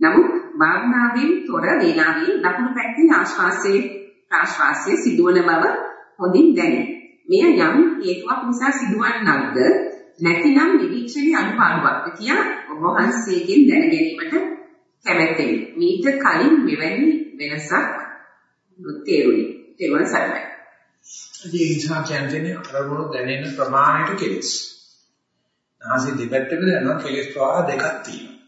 නමුත් භාවනාවෙන් තොර වේලාවේ දකුණු පැත්තේ ආශ්වාසයේ ප්‍රාශ්වාසයේ සිදුවන බව හොඳින් දැනේ. මෙය යම් හේතුවක් නිසා සිදුවන්නක්ද නැතිනම් නිරීක්ෂණයේ අනුපාඩුවක්ද කියා ඔබ වහන්සේගෙන් දැන ගැනීමට කැමැත්තෙමි. මීට කලින් මෙවැනි වෙනසක් නොතේරුණි. තේරුවන් සරණයි. ඒ නිසා කියන්නේ අරමුණු දැනෙන ප්‍රමාණයට කෙලස්. නාසි දෙපැත්තක දැනන කෙලස් ප්‍රවාහ දෙකක් තියෙනවා.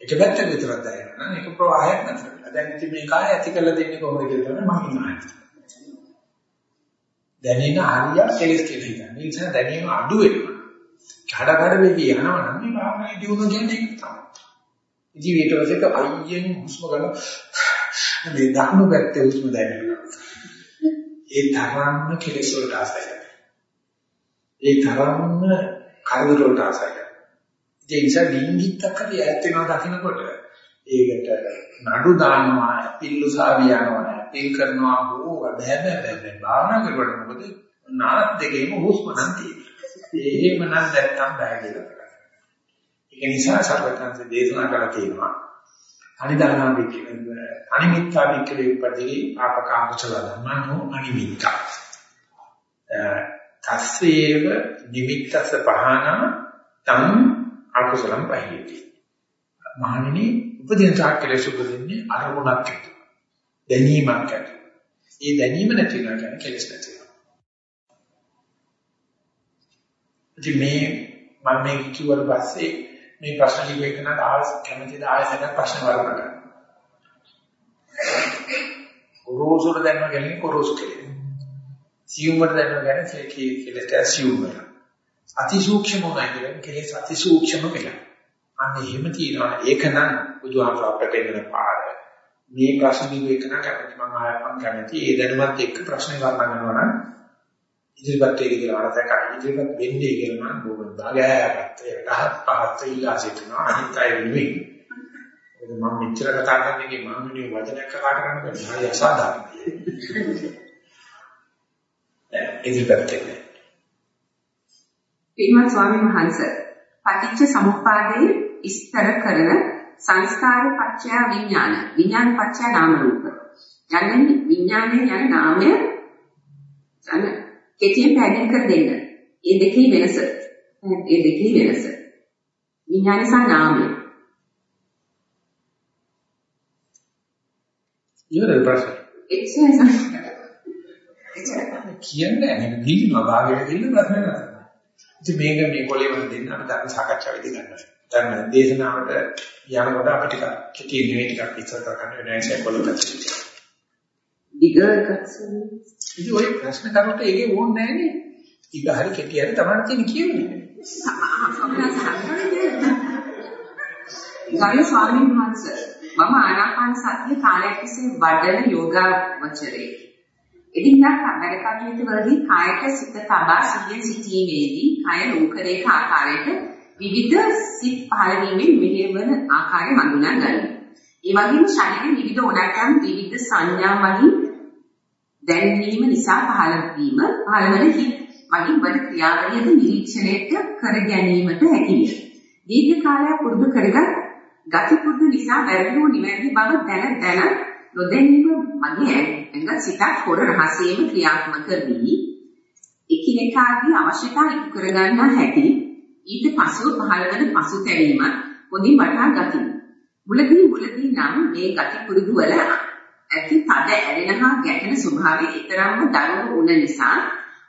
එක පැත්තක විතරක් දැනෙනවා නම් ඒක ප්‍රවාහයක් නැතර වෙලා. දැන් ඉතින් මේක ආය ඇති කරලා දෙන්නේ කොහොමද කියලා තමයි මම ඉන්නේ. දැනෙන හරිය කෙලස් කියලා හිතන්නේ. ඒ නිසා දැනීම අඩු වෙනවා. කඩ කඩ වෙවි යනවා නම් මේ භාවනාවේ දියුණුව කියන්නේ ඒක තමයි. ඉතින් ඊට පස්සේ අයියෙන් හුස්ම ගන්න මේ දකුණු පැත්තේ හුස්ම දැනෙනවා. ඒ තරම්ම කෙලස් වලට ආසයි. ඒ තරම්ම කරදර වලට ආසයි. ඒ නිසා ඩිංගිත්තක් හරි ඈත් වෙනවා දකින්නකොට ඒකට නඩු දානවා පිල්ලු සාවි යනවා පිල් කරනවා හෝ බෑ බෑ බෑ භාවනා කරුවට මොකද නාත් දෙකේම හුස්ම නම් තියෙන්නේ එහෙම නම් නැත්තම් බෑ කියලා කරා ඒක නිසා සර්වඥාන්සේ දේශනා කරලා තියෙනවා අනිදානා වික්‍රම අනිමිත්තා වික්‍රේ උපදී ආපකාංශල ධම්මනෝ අනිමිත්තා තස්සේව නිමිත්තස පහන තම් අකුසලම් පහියති. මහණෙනි උපදින තාක්කලේ සුපදින්නේ අරමුණක් ඇති. දැනීමක් ඇති. ඒ දැනීම නැති වෙනවා කියන්නේ කෙලස් නැති වෙනවා. ඉතින් මේ මම මේ කිව්වට පස්සේ මේ ප්‍රශ්න ලියගෙන ආවස් කැමතිද ආයතන ප්‍රශ්න වලකට. කොරෝසුර දැනන ගැලේ කොරෝසු කෙලේ. සියුම් වල දැනන ගැලේ කී කියලා සියුම් වල. අතිසූක්ෂම උනා කියන්නේ කෙලෙස් අතිසූක්ෂම වෙලා. අන්න එහෙම තියෙනවා. ඒක නම් බුදුහාමර අපට දෙන්න පාර. මේ ප්‍රශ්න දිග එක නම් කැමති මම ආයතන කැමති. ඒ දැනුමත් එක්ක ප්‍රශ්නේ වර්ණනවා නම් ඉදිරිපත් වෙයි කියලා අරතක ඉදිරිපත් වෙන්නේ කියලා නම් බොහොම බගෑගත්ත ඒකට පහත් ඉල්ලා සිටිනවා. අනිත් අය වෙනුවෙන් ඒක මම මෙච්චර කතා කරන්නේ මම මේ වචනයක් කතා කරන්නේ හරි අසාධාරණයි ඉදිරිපත් වෙන්නේ. පින්වත් ස්වාමීන් වහන්සේ පටිච්ච සමුප්පාදයේ ඉස්තර කරන සංස්කාර පත්‍ය විඥාන. විඥාන පත්‍ය නාම රූප. යන්නේ විඥානයේ යන නාමය යන කෙටියෙන් පැහැදිලි කර දෙන්න. මේ දෙකේ වෙනස. මේ දෙකේ වෙනස. විඥාන සහ නාමය. ඉවරද ප්‍රශ්න? එච්චරයි. කියන්නේ නැහැ. දීනවා භාගයට දෙන්න ප්‍රශ්න නැහැ. ඉතින් මේක මේ කොලේ වල දෙන්න අපි ධර්ම සාකච්ඡාවේදී ගන්නවා. ධර්ම දේශනාවට යනකොට අපිට ටිකක් කෙටි නෙවෙයි ටිකක් ඉස්සර කරගන්න වෙනවා ඒක කොලකට. දිගකසන ඉතින් ওই ප්‍රශ්න කරුට ඒකේ ඕනේ නැහැ නේ. ඊග හරි කෙටි හරි තමයි තියෙන කියුනේ. ගරු ස්වාමීන් වහන්සේ මම ආනාපාන සතිය කාලයක් තිස්සේ වඩන යෝගාවචරයේ. එදිනක් වැඩ කටයුතු වලදී කායට සිත තබා සිහිය සිටීමේදී කය රූකරේක ආකාරයට විවිධ සිත් පහළ වීමෙන් මෙහෙවන ආකාරය හඳුනා ගනිමි. ඒ වගේම ශරීරයේ විවිධ ඕනෑකම් විවිධ සංඥා වලින් දැනීම නිසා පහළ වීම පහළ වන හිත් මගින් වන ක්‍රියාවලියද නිරීක්ෂණයට කර ගැනීමට හැකිය. දීර්ඝ කාලයක් පුරුදු කරගත් ගති පුරුදු නිසා වැරදි වූ නිවැරදි බව දැන දැන නොදැනීම මගේ ඇඟ සිතක් හොර රහසේම ක්‍රියාත්මක වී එකිනෙකාගේ අවශ්‍යතා ඉටු කරගන්නා හැටි ඊට පසුව පහළ වන පසුතැවීම පොඩි වටහා ගතිමි. මුලදී මුලදී නම් මේ ගති පුරුදු වල ඇති තද ඇලෙන හා ගැටෙන ස්වභාවය ඊතරම්ම දරුණු වුණ නිසා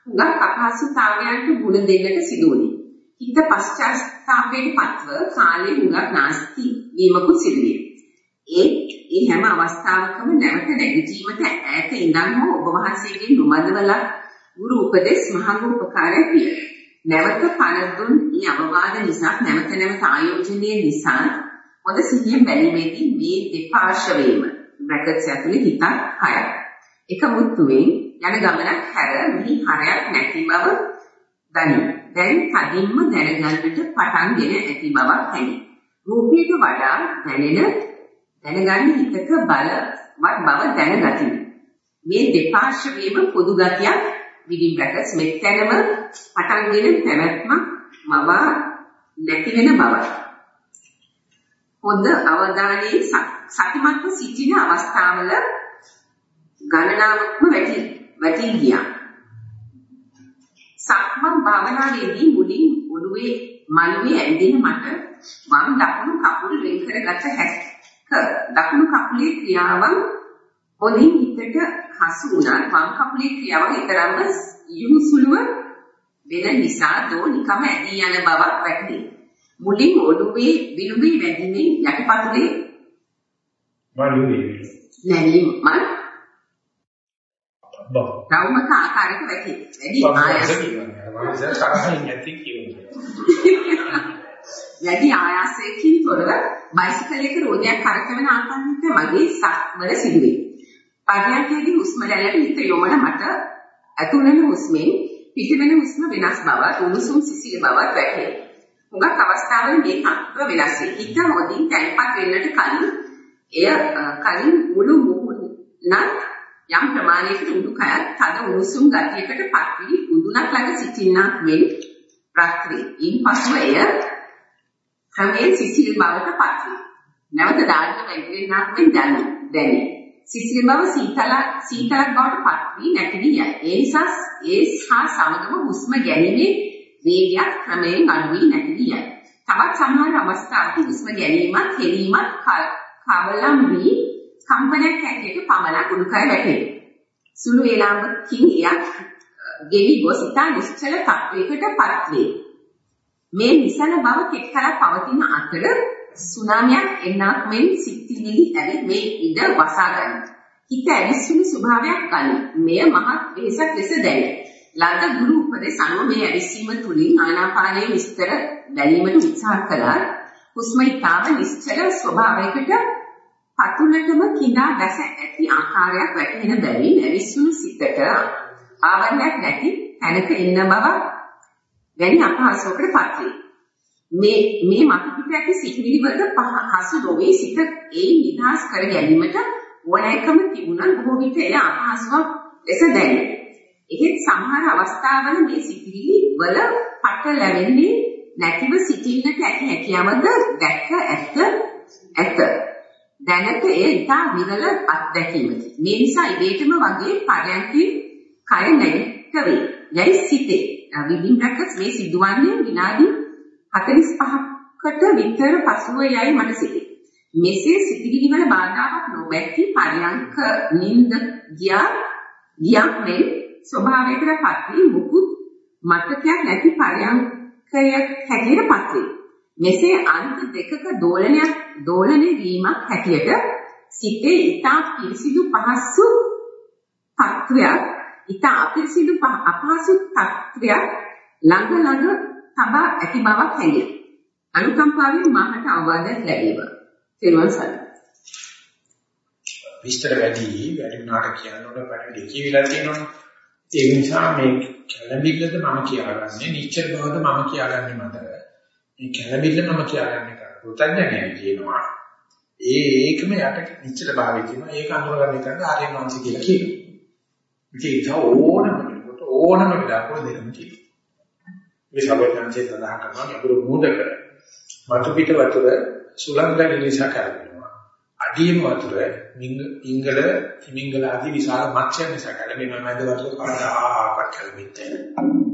හුඟක් අපහසුතාවයන්ට මුහුණ දෙන්නට සිදු වුණේ. හිත පශ්චාත්තාපයට පත්ව කාලේ හුඟක් නාස්ති වීමකුත් සිදු විය. ඒ ඒ හැම අවස්ථාවකම නැවත නැගිටීමට ඈත ඉඳන් හෝ ඔබ වහන්සේගෙන් නොමදවලා ගුරු උපදෙස් මහඟ උපකාරයක් විය. නැවත පළදුන් මේ අවවාද නිසා නැවත නැවත ආයෝජනයේ නිසා හොඳ සිහියෙන් බැලීමේදී මේ දෙපාර්ශවයේම බ්‍රැකට්ස් ඇතුලේ හිතක් හයක්. එක මුත්තුවෙන් යන ගමනක් හැර මිහි හරයක් නැති බව දනි. දැන් කදින්ම දැනගන්නට පටන් ගෙන ඇති බවක් හැඟේ. රූපයට වඩා දැනෙන දැනගන්න හිතක බලවත් බව දැනගතිමි. මේ දෙපාර්ශවයේම පොදු ගතියක් විදින් බ්‍රැකට්ස් මෙතනම පටන්ගෙන පැවැත්මක් මවා නැති වෙන බවයි. හොඳ අවධානයේ සතිමත්ව සිටින අවස්ථාවල ගණනාවක්ම වැටි වැටි ගියා. සක්මන් භාවනාවේදී මුලින් ඔළුවේ මළුවේ ඇඳෙන මට වම් දකුණු කකුල් වෙන් කරගත හැක. දකුණු කකුලේ ක්‍රියාවන් හොඳින් හිතට හසු වුණා වම් කකුලේ ක්‍රියාවන් ඊතරම්ම යොමුසුලුව වෙන නිසා දෝ නිකම ඇදී යන බවක් වැටහි. මුලින් ඔළුවේ විලුඹේ වැදිනේ යටිපතුලේ වලුවේ නැනීම බා රවුමක ආකාරයක වැටි. වැඩි ආයාස. වැඩි ආයාසයකින් තොරව බයිසිකලයක රෝදයක් කරකවන ආකාරයට මගේ සක්වල සිදුවේ. පර්යන්කයේදී හුස්ම රැල්ලට හිත යොමන මට ඇතුළෙන හුස්මෙන් පිටවෙන හුස්ම වෙනස් බව, උණුසුම් සිසිල් බවක් වැටහේ. හුඟක් අවස්ථාවල මේ තත්ත්ව වෙනස් වේ. හිත හොදින් තැන්පත් වෙන්නට කලින් එය කලින් මුළු මුහුණත් යම් ප්‍රමාණයකට උඩුකයත් තද උණුසුම් ගතියකට පත් වී උදුනක් ළඟ සිටින්නක් මෙන් රත් වේ. ඉන්පසුව එය ක්‍රමයෙන් සිසිල් බවට පත් වේ. නැවත දාන්න වැగిරෙන්නක් මෙන් දැනේ. සිසිල් බව සීතල සීතලක් බවට පත් වී නැති වී යයි. ඒ නිසා ඒ හා සමගම හුස්ම ගැනීමේ වේගයක් ක්‍රමයෙන් අඩු වී නැති වී යයි. තවත් සමහර අවස්ථාවක හුස්ම ගැනීමත් හෙලීමත් කවලම් වී කම්පනයක් ඇටියට පමණක් උඩුකය වැටේ. සුළු වේලාවකින් එයක් ගෙවි ගොස් ඉතා නිශ්චල තත්වයකට පත් වේ. මේ නිසන බව කෙටකල පවතින අතර සුනාමියක් එන්නක් මෙන් සිත්තිවිලි ඇවි මේ ඉඩ වසා ගන්න. හිත ඇවිස්සුණු ස්වභාවයක් ගන්න. මෙය මහත් වෙහසක් ලෙස දැනේ. ලද ගුරු උපදෙස් අනුව මේ ඇවිස්සීම තුලින් ආනාපානයේ විස්තර දැනීමට උත්සාහ කළා. හුස්ම ඊතාව නිශ්චල ස්වභාවයකට පතුලටම කිඳා දැස ඇති ආකාරයක් වැටහෙන බැවින් ඇවිස්සුණු සිතට ආවරණයක් නැති තැනක ඉන්න බව වැනි අපහසුවකට පත් වේ. මේ මේ මතපිට ඇති සිහිවිලි වලට පහසු නොවේ සිත ඒ නිදහස් කර ගැනීමට ඕනෑකම තිබුණත් බොහෝ විට එය අපහසුවක් ලෙස දැනේ. එහෙත් සමහර අවස්ථාවල මේ සිහිවිලි වල පට ලැබෙන්නේ නැතිව සිටින්නට ඇති හැකියාවද දැක්ක ඇත්ත ඇත. දැනට එය ඉතා විරල අත්දැකීමකි. මේ නිසා ඉබේටම වගේ පරයන්ති කය නැගිට වේ. යයි සිටේ. විදින් ප්‍රකස් මේ සිදුවන්නේ විනාඩි 45කට විතර පසුව යයි මට සිතේ. මෙසේ සිටිවිලි වල බාධාවක් නොමැති පරයන්ක නිින්ද ගියා ගියක් මෙන් ස්වභාවයකට පත්වී මුකුත් මතකයක් නැති පරයන්කයක් හැටියට පත්වේ. මෙසේ අන්ත දෙකක දෝලනයක් දෝලණය වීමක් හැටියට සිතේ ඊටා පිරිසිදු පහසු තත්වයක් ඊටා අපිරිසිදු අපහසු තත්වයක් ළඟ ළඟ තබා ඇති බවක් හැඟේ. අනුකම්පාවෙන් මාහට අවවාදයක් ලැබේවා. තෙරුවන් සරණයි. විස්තර වැඩි වැඩි වුණාට කියනකොට වැඩි කියවිලා තියෙනවනේ. ඒ නිසා මේ කැළඹිල්ලද මම කියාගන්නේ නිච්චර බවද මම කියාගන්නේ මතක. මේ කැළඹිල්ල මම කියාගන්නේ කෘතඥයයි කියනවා. ඒ ඒකම යට නිච්චර භාවය කියනවා. ඒක අනුරගන්න කරන ආර්යයන් වංශ කියලා කියනවා. ඒක ඕනම කෙනෙකුට ඕනම වෙලාවක දෙන්න කියනවා. මේ සබයන්සේ සඳහන් කරනවා යකුරු මූදක මතු පිට වතුර සුලංගන නිසා කරගෙනවා. අඩියම වතුර මිංගල තිමිංගල ආදී විශාල මත්ස්‍ය නිසා කරගෙනවා. මැද වතුර කවදාකවත් කරෙන්නේ නැහැ.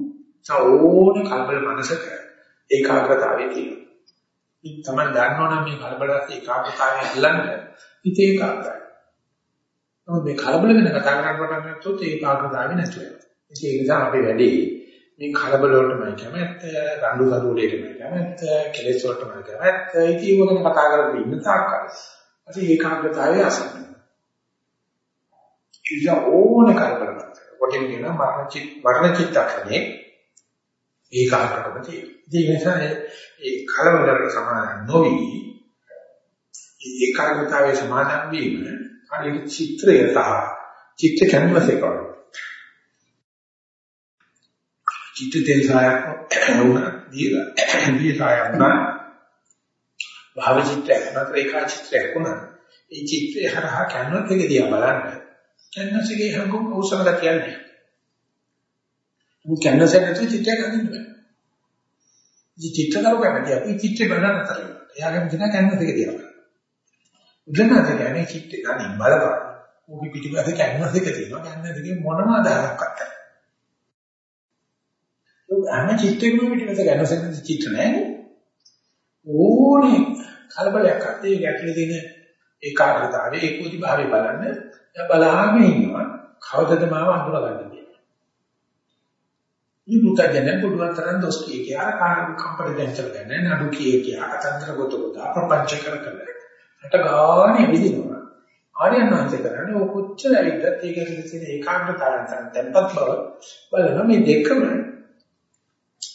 ඕන කලබල මනසක ඒකාග්‍රතාවය තියෙනවා. ඉතින් තමයි දන්නවනම් මේ කලබලත් ඒකාග්‍රතාවය අල්ලන්න ඉතින් ඒකාග්‍රයි. නමුත් මේ කලබල වෙන කතා කරන්න පටන් ගත්තොත් ඒකාග්‍රතාවය නැතු වෙනවා. ඉතින් ඒ නිසා අපි වැඩි මේ කලබල වලටමයි කැමැත්ත, රණ්ඩු කඩුවලටමයි කැමැත්ත, කෙලෙස් වලටමයි කැමැත්ත. ඉතින් ඒකම කතා කරගෙන ඉන්න තාක්කල් අපි ඒකාග්‍රතාවය අසන්න. ඉතින් ඕන කලබල කරනවා. කොටින් කියන මරණ චිත් මරණ චිත්තක්ෂණේ ඒකාග්‍රකම තියෙනවා. ඒ නිසා ඒ කලබලකට සමාන නොවි ඒකාග්‍රතාවයේ සමාදන් වීම හරියට චිත්‍රය සහ චිත්‍ර කැන්වස් එක වගේ. චිත්‍ර තෙල් සායක් වුණා දීලා දී සායක් වුණා භාව චිත්‍රයක් නතර ඒකා චිත්‍රයක් වුණා. ඒ චිත්‍රය හරහා කැන්වස් එක දිහා බලන්න කැන්වස් එකේ හංගුම් අවසල කියන්නේ. මුක කැන්වස් එක ඇතුලේ චිත්‍රයක් අඳින්න බෑ. ඉතින් චිත්‍ර කරුවා වැඩි අපි චිත්‍රය බලන්න අතර. එයාගේ මුදිනා කැන්වස් එක දිහා උදනාද කියන්නේ චිත්තේ ගන්නේ බලපන්. ඕකේ පිටිපස්ස කැන්වස් එක තියෙනවා. කැන්වස් එකේ මොනම අදහසක්වත් නැහැ. ඒක අන්න චිත්තේම පිටිපස්ස කැන්වස් එකේ චිත්‍ර නැහැ. ඕනේ කලබලයක් අතේ ගැටලේ තියෙන ඒකාග්‍රතාවය ඒකෝදි භාවය බලන්න. දැන් බලාගෙන ඉන්නවා. කවදද මාව අඳුරගන්නේ කියලා. මේ මුතගෙන පොඩුවක් තරම් දොස් කිය කියා කාණ කම්පණ දැන් චලන්නේ නඩු කිය කියා අතන්තර ගොත ගොත ප්‍රපංච කර කර රට ගානේ විදිනවා. ආර්යයන් වහන්සේ කරන්නේ ඔය කොච්චර ඇවිද්දත් ඒකේ තියෙන ඒකාග්‍රතාවයන් තරම් tempat බව බලන මේ දෙකම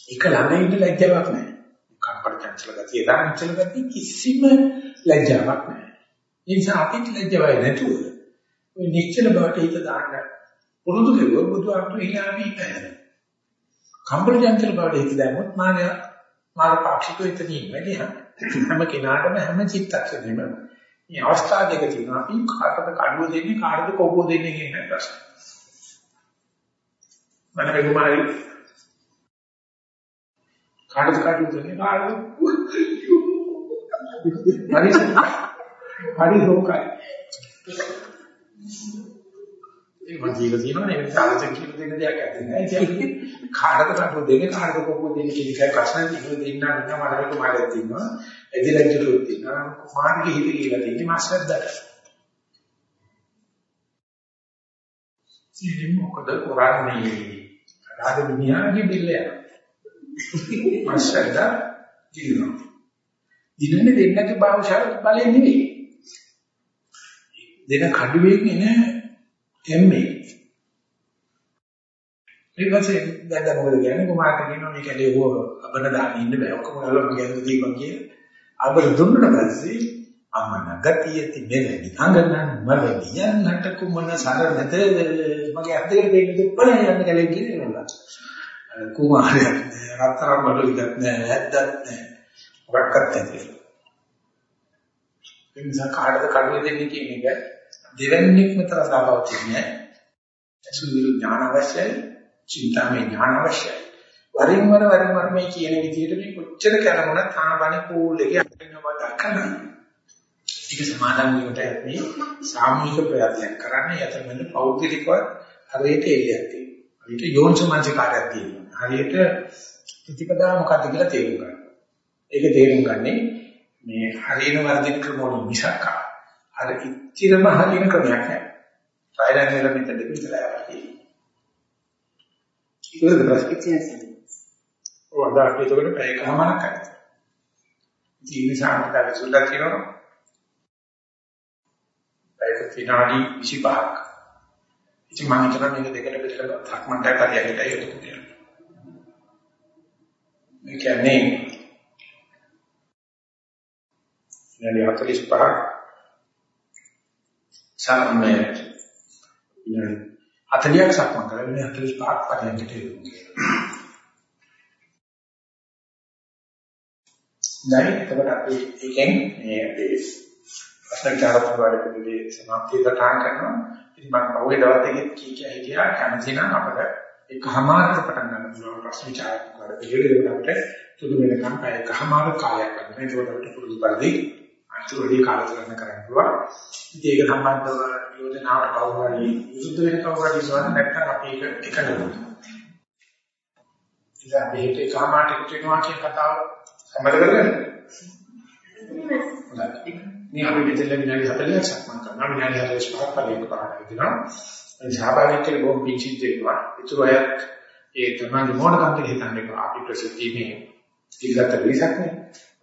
එක ළඟ ඉන්න ලැජ්ජාවක් නැහැ. කම්පන චංචල ගතිය දාංචල ගතිය කිසිම ලැජ්ජාවක් නැහැ. ඒ නිසා අපිට ලැජ්ජාවයි නැතුව ඔය නිශ්චල බවට හිත දාන්න පුරුදු කෙරුවොත් බුදුහාමුදුරු ඉලාමි නැහැ. කම්පන චංචල බවට හිත දැම්මොත් මාය මාර පාක්ෂිකව එතනින් වැඩි හැම කෙනාටම හැම චිත්තක්ෂණෙම මේ අවස්ථා දෙක තියෙනවා. අපි කාටද කඩුව දෙන්නේ කාටද කොබුව දෙන්නේ කියන ප්‍රශ්න. මම බෙගුමාරි කාටද කඩුව දෙන්නේ කාටද හරි හරි හොකයි ඒ මම කියලා තියෙනවා නේ සාලසෙන් කියලා දෙන්න දෙයක් නැහැ. ඉතින් කාටද කටු දෙන්නේ කාටද කොහොමද දෙන්නේ කියන එකයි ප්‍රශ්න තියෙනවා දෙන්න නම් මඩලක මාඩක් තියෙනවා. එදිරජ්ජුරුත් තියෙනවා. මාර්ගයේ හිත කියලා දෙන්නේ මාස්ටර්දට. ඉතින් මොකද කරන්නේ? රාජ මිනිහාගේ බිල්ල යනවා. මාස්ටර්ද දිනනවා. දිනන්නේ දෙන්නගේ භාෂාව බලය නෙවෙයි. දෙන කඩුවෙන් එන එම්මේ. ඊට පස්සේ දැන් මොකද කියන්නේ කුමාරට කියනවා මේ කැලේ හොව අපන දාන්න ඉන්න බෑ. ඔක්කොම ගලවන්න කියන්නේ දීපන් කියලා. අපර දුන්නා පස්සේ අම්මා නගතියති මෙලෙනි අඟනන් මලෙනි යන්නට කුමන සරණද මගේ අත් දෙකට දෙන්න දුප්පල යන්න කලින් කියනවා කුමාරයා. රත්තරන් බඩු ඉදත් නෑ ඇද්දත් නෑ. මොකක්වත් නැති ඒ නිසා කාටද කඩුවේ දෙන්නේ කියන එක දෙවන්නේක් මත රසාවක් තියන්නේ සුදුරු ඥාන අවශ්‍යයි චින්තාමය ඥාන අවශ්‍යයි. වරින් වර වරින් වර මේ කියන විදිහට මේ කොච්චර කරමුණත් තාමනේ කූල් එකේ අරිනවා දක්කනවා ඒක සමාදන් වීමට මේ සාමූහික ප්‍රයත්නයක් කරන්නේ යතමෙන්න පෞද්ගලිකව හරියට එළියක් තියෙනවා. හරියට යෝනිසමංචකාරයක් තියෙනවා. හරියට ප්‍රතිපදා මොකක්ද කියලා තේරුම් ගන්න. ඒක තේරුම් ගන්නේ මේ හරියන වර්ධිත ක්‍රමවලින් මිසක් අර ඉච්චිරම හරියන ක්‍රමයක් නෑ. සායරන් වල මෙතන දෙක විතරයි අපිට. ඒක ප්‍රශ්නේ. ඔව් අද අපි ඒකට පැයකමාරක් කරා. ඉතින් ඒ නිසා අපිට විසුල්ලා තියෙනවා ඒක විනාඩි 25ක්. ඉතින් මම හිතනවා මේක දෙකට බෙදලා ධක්මන්ටයි පරියයටයි යොදමු කියලා. මේ කියන්නේ විනාඩි 45ක් සම්මේ විනාඩි 40ක් සක්මන් කරලා විනාඩි 45ක් පරියයටට යොදමු කියලා. දැන් එතකොට අපි එකෙන් මේ අපේ ප්‍රශ්නකාරතුන් වැඩ පිළිවිලේ සමාප්තිය සටහන් කරනවා. ඉතින් මම පහුවේ දවස් දෙකෙත් කී කිය හිටියා කැමති නම් අපිට එකමාරට පටන් ගන්න පුළුවන් ප්‍රශ්න විචාරක වැඩ පිළිවිලේ අපිට තුඩු වෙනකම් පැය එකමාර කාලයක් ගන්න. ඒකට අපිට පුරුදු පරිදි අතුරුදී කාලසටහන කරන්න පුළුවන්. ඉතින් ඒක සම්බන්ධව යෝජනාවට කවුරු හරි විසුද්ධ වෙන කවුරු හරි සවන්න නැත්නම් අපි ඒක එකලමු. ඉතින් අපි හිත එකමාරට කියනවා කියන කතාව සම්බන්ධ කරගන්න. මේ අපි මෙතන විනාඩි 40ක් සක්මන් කරනවා. විනාඩි 45ක් පරියන්ක කරනවා කියනවා ඒ සහභාගී කෙනෙක් බොහොම පිංචිත් දෙනවා ඒතුරු අයත් ඒ තමයි මොනකම් කියලා හිතන්නේ අපි ප්‍රසිද්ධීමේ ඉල්ලත විසක් නේ.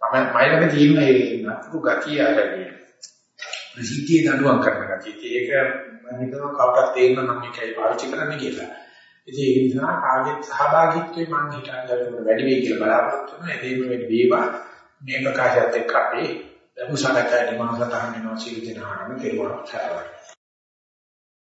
මම මයිලක තියෙන ඒ නතුරු ගතිය ආරදී ප්‍රසිද්ධිය දඬුවම් කරන ගතිය. ඒක මම හිතනවා කවුරුත් තේරෙන්න මම මේකයි පාවිච්චි කරන්න කියලා. ඉතින් ඒ නිසා කාගේ සහභාගීත්වයේ මම හිතන්නේ වැඩි වෙයි කියලා බලාපොරොත්තු වෙනවා. ඒ දෙන්න වැඩි වේවා. මේ ප්‍රකාශයත් එක්ක අපි ලඝු සාකච්ඡා නිමාසතහන් වෙනවා සියලු දෙනාම කෙරුවා.